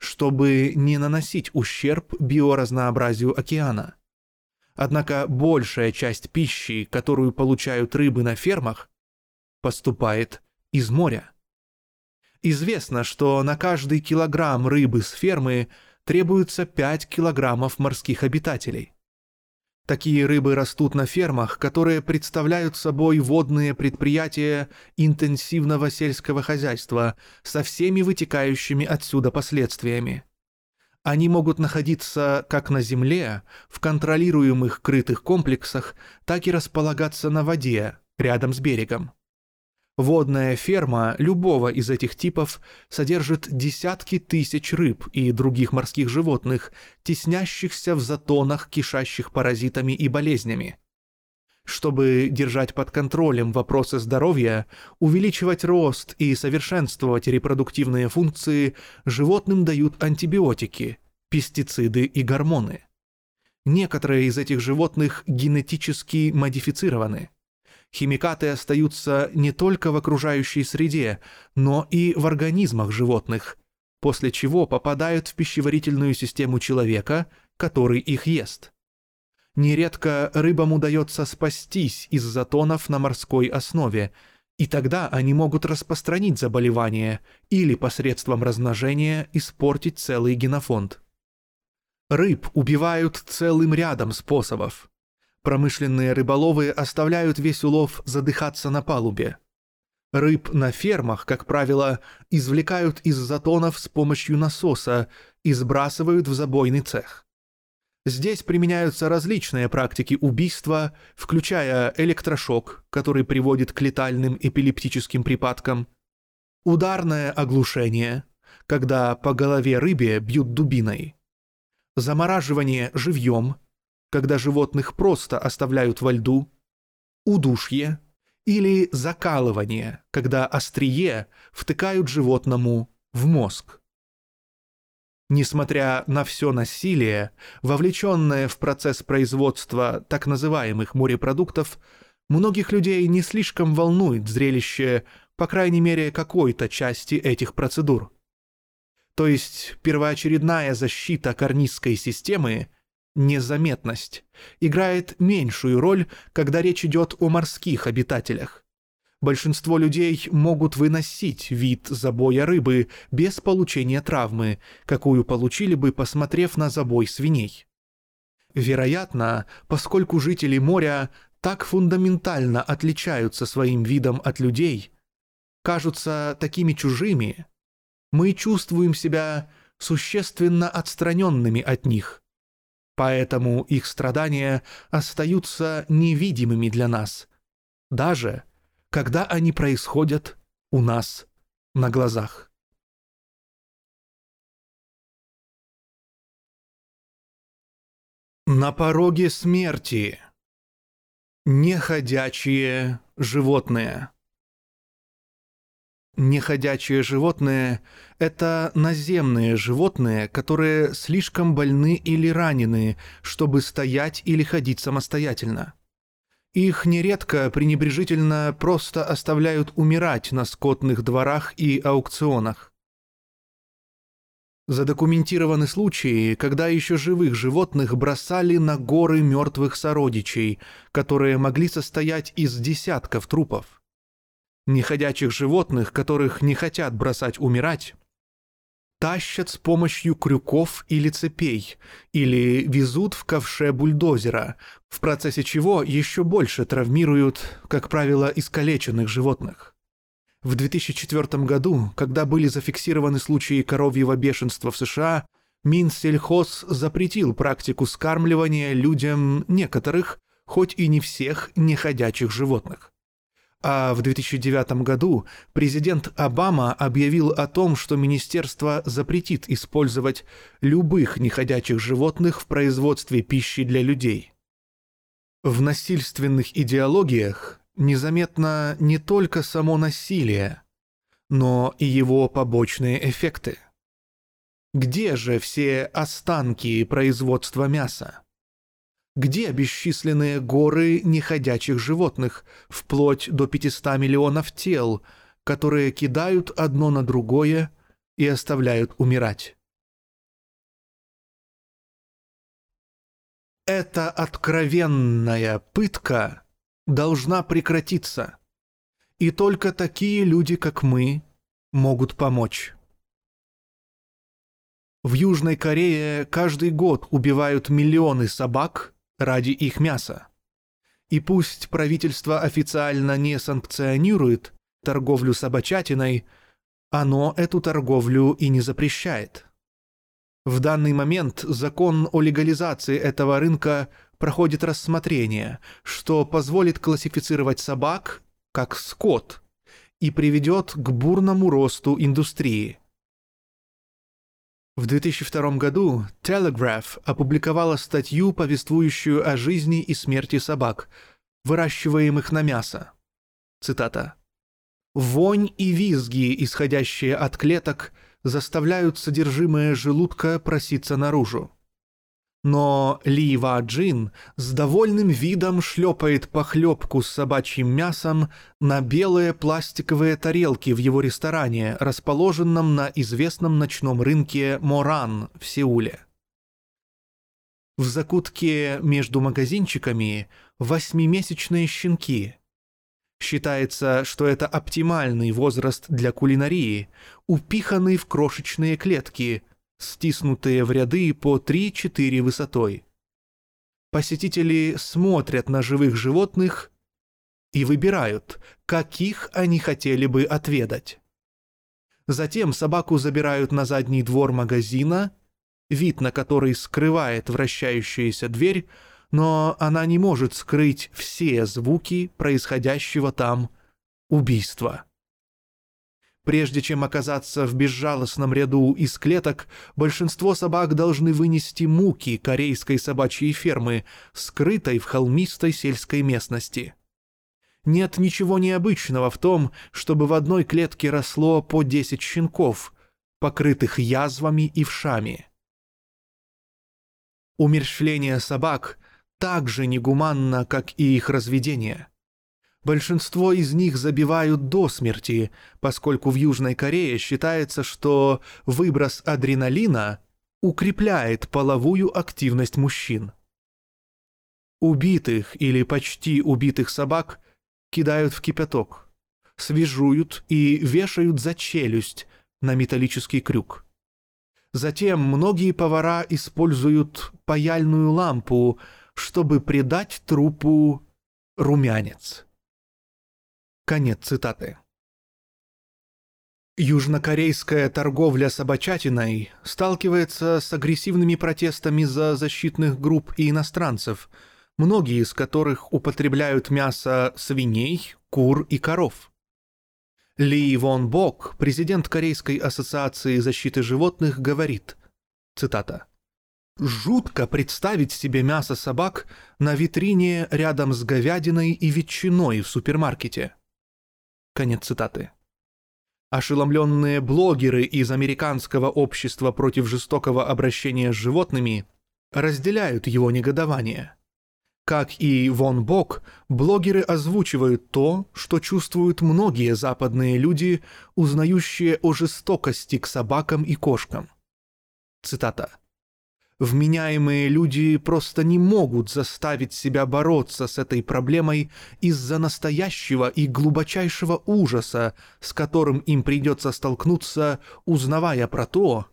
чтобы не наносить ущерб биоразнообразию океана. Однако большая часть пищи, которую получают рыбы на фермах, поступает из моря. Известно, что на каждый килограмм рыбы с фермы требуется 5 килограммов морских обитателей. Такие рыбы растут на фермах, которые представляют собой водные предприятия интенсивного сельского хозяйства со всеми вытекающими отсюда последствиями. Они могут находиться как на земле, в контролируемых крытых комплексах, так и располагаться на воде, рядом с берегом. Водная ферма любого из этих типов содержит десятки тысяч рыб и других морских животных, теснящихся в затонах, кишащих паразитами и болезнями. Чтобы держать под контролем вопросы здоровья, увеличивать рост и совершенствовать репродуктивные функции, животным дают антибиотики, пестициды и гормоны. Некоторые из этих животных генетически модифицированы – химикаты остаются не только в окружающей среде, но и в организмах животных, после чего попадают в пищеварительную систему человека, который их ест. Нередко рыбам удается спастись из затонов на морской основе, и тогда они могут распространить заболевание или посредством размножения испортить целый генофонд. Рыб убивают целым рядом способов. Промышленные рыболовы оставляют весь улов задыхаться на палубе. Рыб на фермах, как правило, извлекают из затонов с помощью насоса и сбрасывают в забойный цех. Здесь применяются различные практики убийства, включая электрошок, который приводит к летальным эпилептическим припадкам, ударное оглушение, когда по голове рыбе бьют дубиной, замораживание живьем – когда животных просто оставляют во льду, удушье или закалывание, когда острие втыкают животному в мозг. Несмотря на все насилие, вовлеченное в процесс производства так называемых морепродуктов, многих людей не слишком волнует зрелище, по крайней мере, какой-то части этих процедур. То есть первоочередная защита карнистской системы незаметность играет меньшую роль, когда речь идет о морских обитателях. Большинство людей могут выносить вид забоя рыбы без получения травмы, какую получили бы, посмотрев на забой свиней. Вероятно, поскольку жители моря так фундаментально отличаются своим видом от людей, кажутся такими чужими, мы чувствуем себя существенно отстраненными от них, Поэтому их страдания остаются невидимыми для нас, даже когда они происходят у нас на глазах. На пороге смерти. Неходячие животные. Неходячие животные – это наземные животные, которые слишком больны или ранены, чтобы стоять или ходить самостоятельно. Их нередко пренебрежительно просто оставляют умирать на скотных дворах и аукционах. Задокументированы случаи, когда еще живых животных бросали на горы мертвых сородичей, которые могли состоять из десятков трупов. Неходячих животных, которых не хотят бросать умирать, тащат с помощью крюков или цепей, или везут в ковше бульдозера, в процессе чего еще больше травмируют, как правило, искалеченных животных. В 2004 году, когда были зафиксированы случаи коровьего бешенства в США, Минсельхоз запретил практику скармливания людям некоторых, хоть и не всех, неходячих животных. А в 2009 году президент Обама объявил о том, что министерство запретит использовать любых неходячих животных в производстве пищи для людей. В насильственных идеологиях незаметно не только само насилие, но и его побочные эффекты. Где же все останки производства мяса? Где бесчисленные горы неходячих животных, вплоть до 500 миллионов тел, которые кидают одно на другое и оставляют умирать? Эта откровенная пытка должна прекратиться, и только такие люди, как мы, могут помочь. В Южной Корее каждый год убивают миллионы собак ради их мяса. И пусть правительство официально не санкционирует торговлю собачатиной, оно эту торговлю и не запрещает. В данный момент закон о легализации этого рынка проходит рассмотрение, что позволит классифицировать собак как скот и приведет к бурному росту индустрии. В 2002 году Telegraph опубликовала статью, повествующую о жизни и смерти собак, выращиваемых на мясо. Цитата. «Вонь и визги, исходящие от клеток, заставляют содержимое желудка проситься наружу. Но Ли Ва Джин с довольным видом шлепает похлебку с собачьим мясом на белые пластиковые тарелки в его ресторане, расположенном на известном ночном рынке Моран в Сеуле. В закутке между магазинчиками восьмимесячные щенки. Считается, что это оптимальный возраст для кулинарии, упиханный в крошечные клетки – стиснутые в ряды по 3-4 высотой. Посетители смотрят на живых животных и выбирают, каких они хотели бы отведать. Затем собаку забирают на задний двор магазина, вид на который скрывает вращающаяся дверь, но она не может скрыть все звуки происходящего там убийства. Прежде чем оказаться в безжалостном ряду из клеток, большинство собак должны вынести муки корейской собачьей фермы, скрытой в холмистой сельской местности. Нет ничего необычного в том, чтобы в одной клетке росло по 10 щенков, покрытых язвами и вшами. Умерщвление собак так же негуманно, как и их разведение. Большинство из них забивают до смерти, поскольку в Южной Корее считается, что выброс адреналина укрепляет половую активность мужчин. Убитых или почти убитых собак кидают в кипяток, свежуют и вешают за челюсть на металлический крюк. Затем многие повара используют паяльную лампу, чтобы придать трупу румянец. Конец цитаты. Южнокорейская торговля собачатиной сталкивается с агрессивными протестами за защитных групп и иностранцев, многие из которых употребляют мясо свиней, кур и коров. Ли Вон Бок, президент Корейской ассоциации защиты животных, говорит, цитата, «Жутко представить себе мясо собак на витрине рядом с говядиной и ветчиной в супермаркете». Конец цитаты. Ошеломленные блогеры из американского общества против жестокого обращения с животными разделяют его негодование. Как и Вон Бок, блогеры озвучивают то, что чувствуют многие западные люди, узнающие о жестокости к собакам и кошкам. Цитата. Вменяемые люди просто не могут заставить себя бороться с этой проблемой из-за настоящего и глубочайшего ужаса, с которым им придется столкнуться, узнавая про то,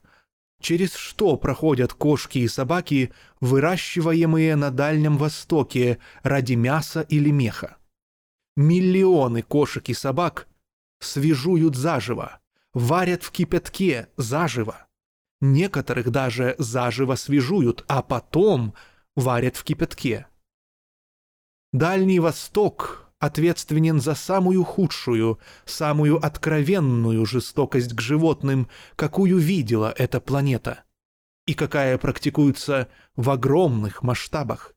через что проходят кошки и собаки, выращиваемые на Дальнем Востоке ради мяса или меха. Миллионы кошек и собак свежуют заживо, варят в кипятке заживо Некоторых даже заживо свежуют, а потом варят в кипятке. Дальний Восток ответственен за самую худшую, самую откровенную жестокость к животным, какую видела эта планета, и какая практикуется в огромных масштабах.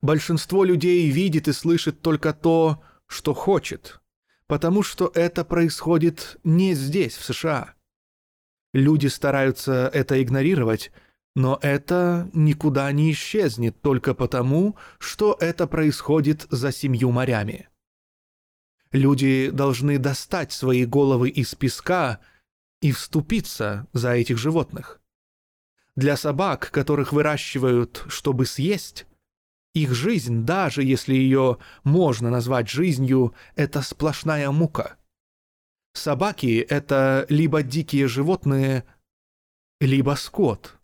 Большинство людей видит и слышит только то, что хочет, потому что это происходит не здесь, в США – Люди стараются это игнорировать, но это никуда не исчезнет только потому, что это происходит за семью морями. Люди должны достать свои головы из песка и вступиться за этих животных. Для собак, которых выращивают, чтобы съесть, их жизнь, даже если ее можно назвать жизнью, это сплошная мука – Собаки — это либо дикие животные, либо скот.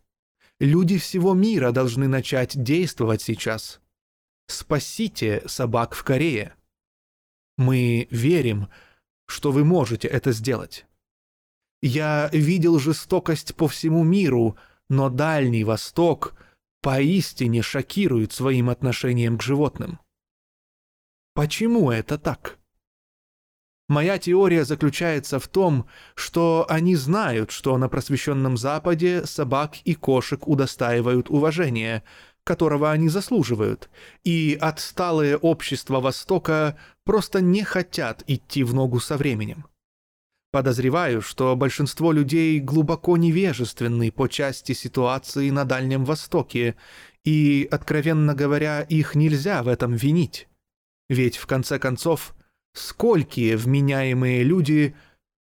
Люди всего мира должны начать действовать сейчас. Спасите собак в Корее. Мы верим, что вы можете это сделать. Я видел жестокость по всему миру, но Дальний Восток поистине шокирует своим отношением к животным. Почему это так? Моя теория заключается в том, что они знают, что на просвещенном Западе собак и кошек удостаивают уважения, которого они заслуживают, и отсталые общества Востока просто не хотят идти в ногу со временем. Подозреваю, что большинство людей глубоко невежественны по части ситуации на Дальнем Востоке, и, откровенно говоря, их нельзя в этом винить. Ведь, в конце концов, сколькие вменяемые люди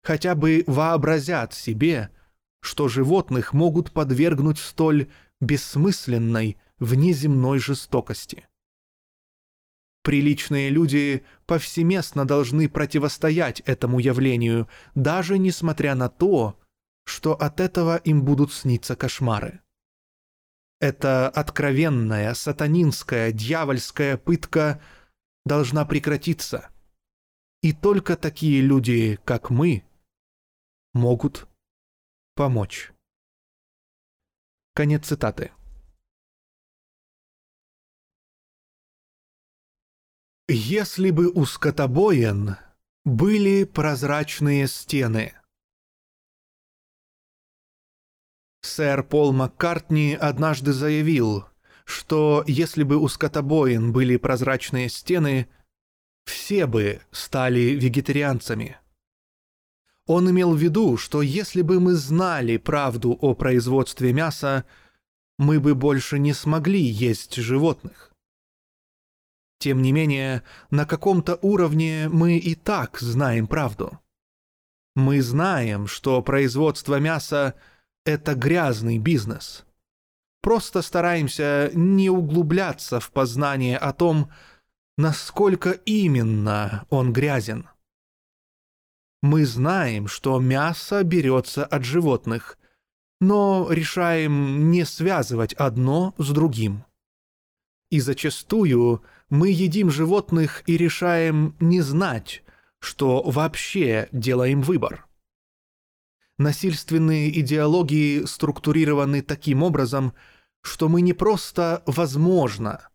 хотя бы вообразят себе, что животных могут подвергнуть столь бессмысленной внеземной жестокости. Приличные люди повсеместно должны противостоять этому явлению, даже несмотря на то, что от этого им будут сниться кошмары. Эта откровенная, сатанинская, дьявольская пытка должна прекратиться – и только такие люди, как мы, могут помочь. Конец цитаты. Если бы у скотобоин были прозрачные стены. Сэр Пол Маккартни однажды заявил, что если бы у скотобоин были прозрачные стены – все бы стали вегетарианцами. Он имел в виду, что если бы мы знали правду о производстве мяса, мы бы больше не смогли есть животных. Тем не менее, на каком-то уровне мы и так знаем правду. Мы знаем, что производство мяса — это грязный бизнес. Просто стараемся не углубляться в познание о том, насколько именно он грязен. Мы знаем, что мясо берется от животных, но решаем не связывать одно с другим. И зачастую мы едим животных и решаем не знать, что вообще делаем выбор. Насильственные идеологии структурированы таким образом, что мы не просто «возможно»,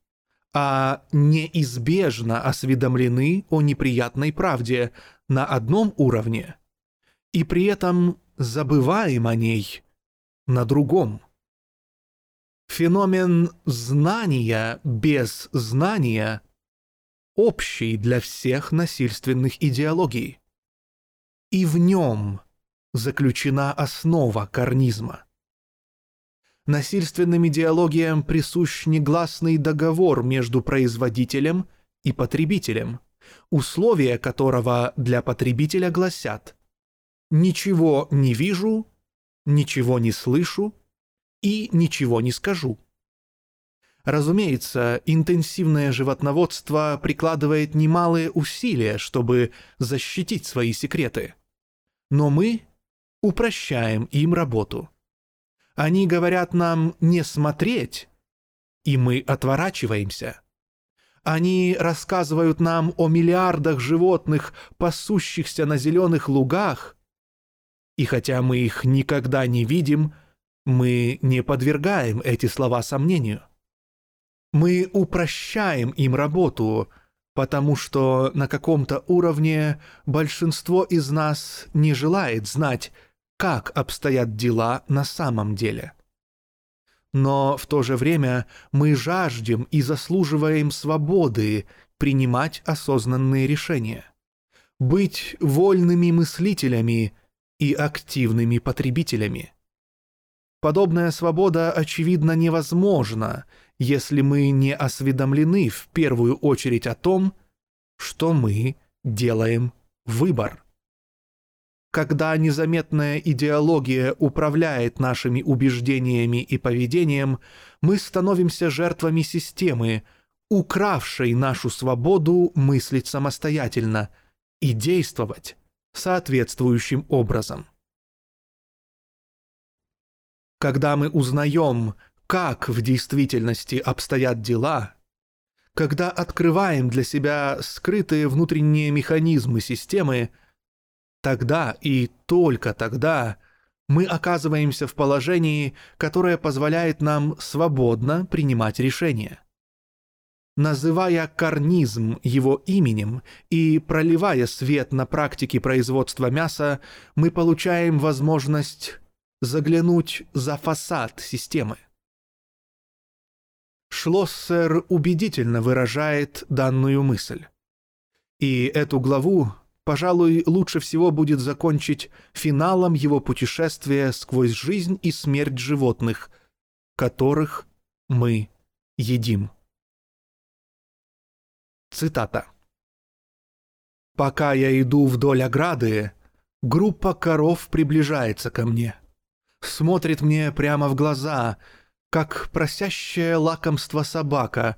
а неизбежно осведомлены о неприятной правде на одном уровне и при этом забываем о ней на другом. Феномен знания без знания общий для всех насильственных идеологий. И в нем заключена основа карнизма. Насильственным идеологиям присущ негласный договор между производителем и потребителем, условия которого для потребителя гласят «ничего не вижу», «ничего не слышу» и «ничего не скажу». Разумеется, интенсивное животноводство прикладывает немалые усилия, чтобы защитить свои секреты. Но мы упрощаем им работу – они говорят нам не смотреть, и мы отворачиваемся. Они рассказывают нам о миллиардах животных, пасущихся на зеленых лугах, и хотя мы их никогда не видим, мы не подвергаем эти слова сомнению. Мы упрощаем им работу, потому что на каком-то уровне большинство из нас не желает знать, как обстоят дела на самом деле. Но в то же время мы жаждем и заслуживаем свободы принимать осознанные решения, быть вольными мыслителями и активными потребителями. Подобная свобода, очевидно, невозможна, если мы не осведомлены в первую очередь о том, что мы делаем выбор. Когда незаметная идеология управляет нашими убеждениями и поведением, мы становимся жертвами системы, укравшей нашу свободу мыслить самостоятельно и действовать соответствующим образом. Когда мы узнаем, как в действительности обстоят дела, когда открываем для себя скрытые внутренние механизмы системы – Тогда и только тогда мы оказываемся в положении, которое позволяет нам свободно принимать решения. называя карнизм его именем и проливая свет на практики производства мяса, мы получаем возможность заглянуть за фасад системы. Шлоссер убедительно выражает данную мысль. И эту главу, пожалуй, лучше всего будет закончить финалом его путешествия сквозь жизнь и смерть животных, которых мы едим. Цитата. «Пока я иду вдоль ограды, группа коров приближается ко мне. Смотрит мне прямо в глаза, как просящая лакомство собака,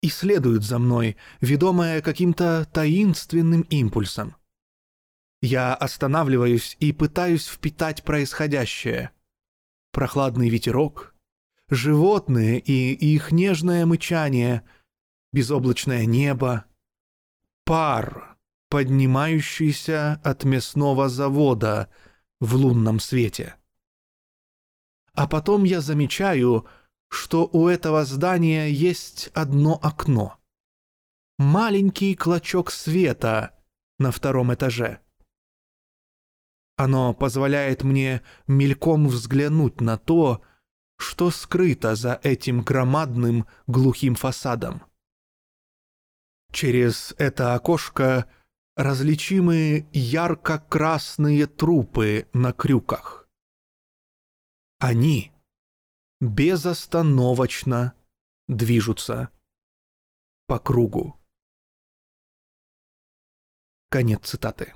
и следует за мной, ведомая каким-то таинственным импульсом. Я останавливаюсь и пытаюсь впитать происходящее. Прохладный ветерок, животные и их нежное мычание — безоблачное небо, пар, поднимающийся от мясного завода в лунном свете. А потом я замечаю, что у этого здания есть одно окно. Маленький клочок света на втором этаже. Оно позволяет мне мельком взглянуть на то, что скрыто за этим громадным глухим фасадом. Через это окошко различимы ярко-красные трупы на крюках. Они безостановочно движутся по кругу. Конец цитаты.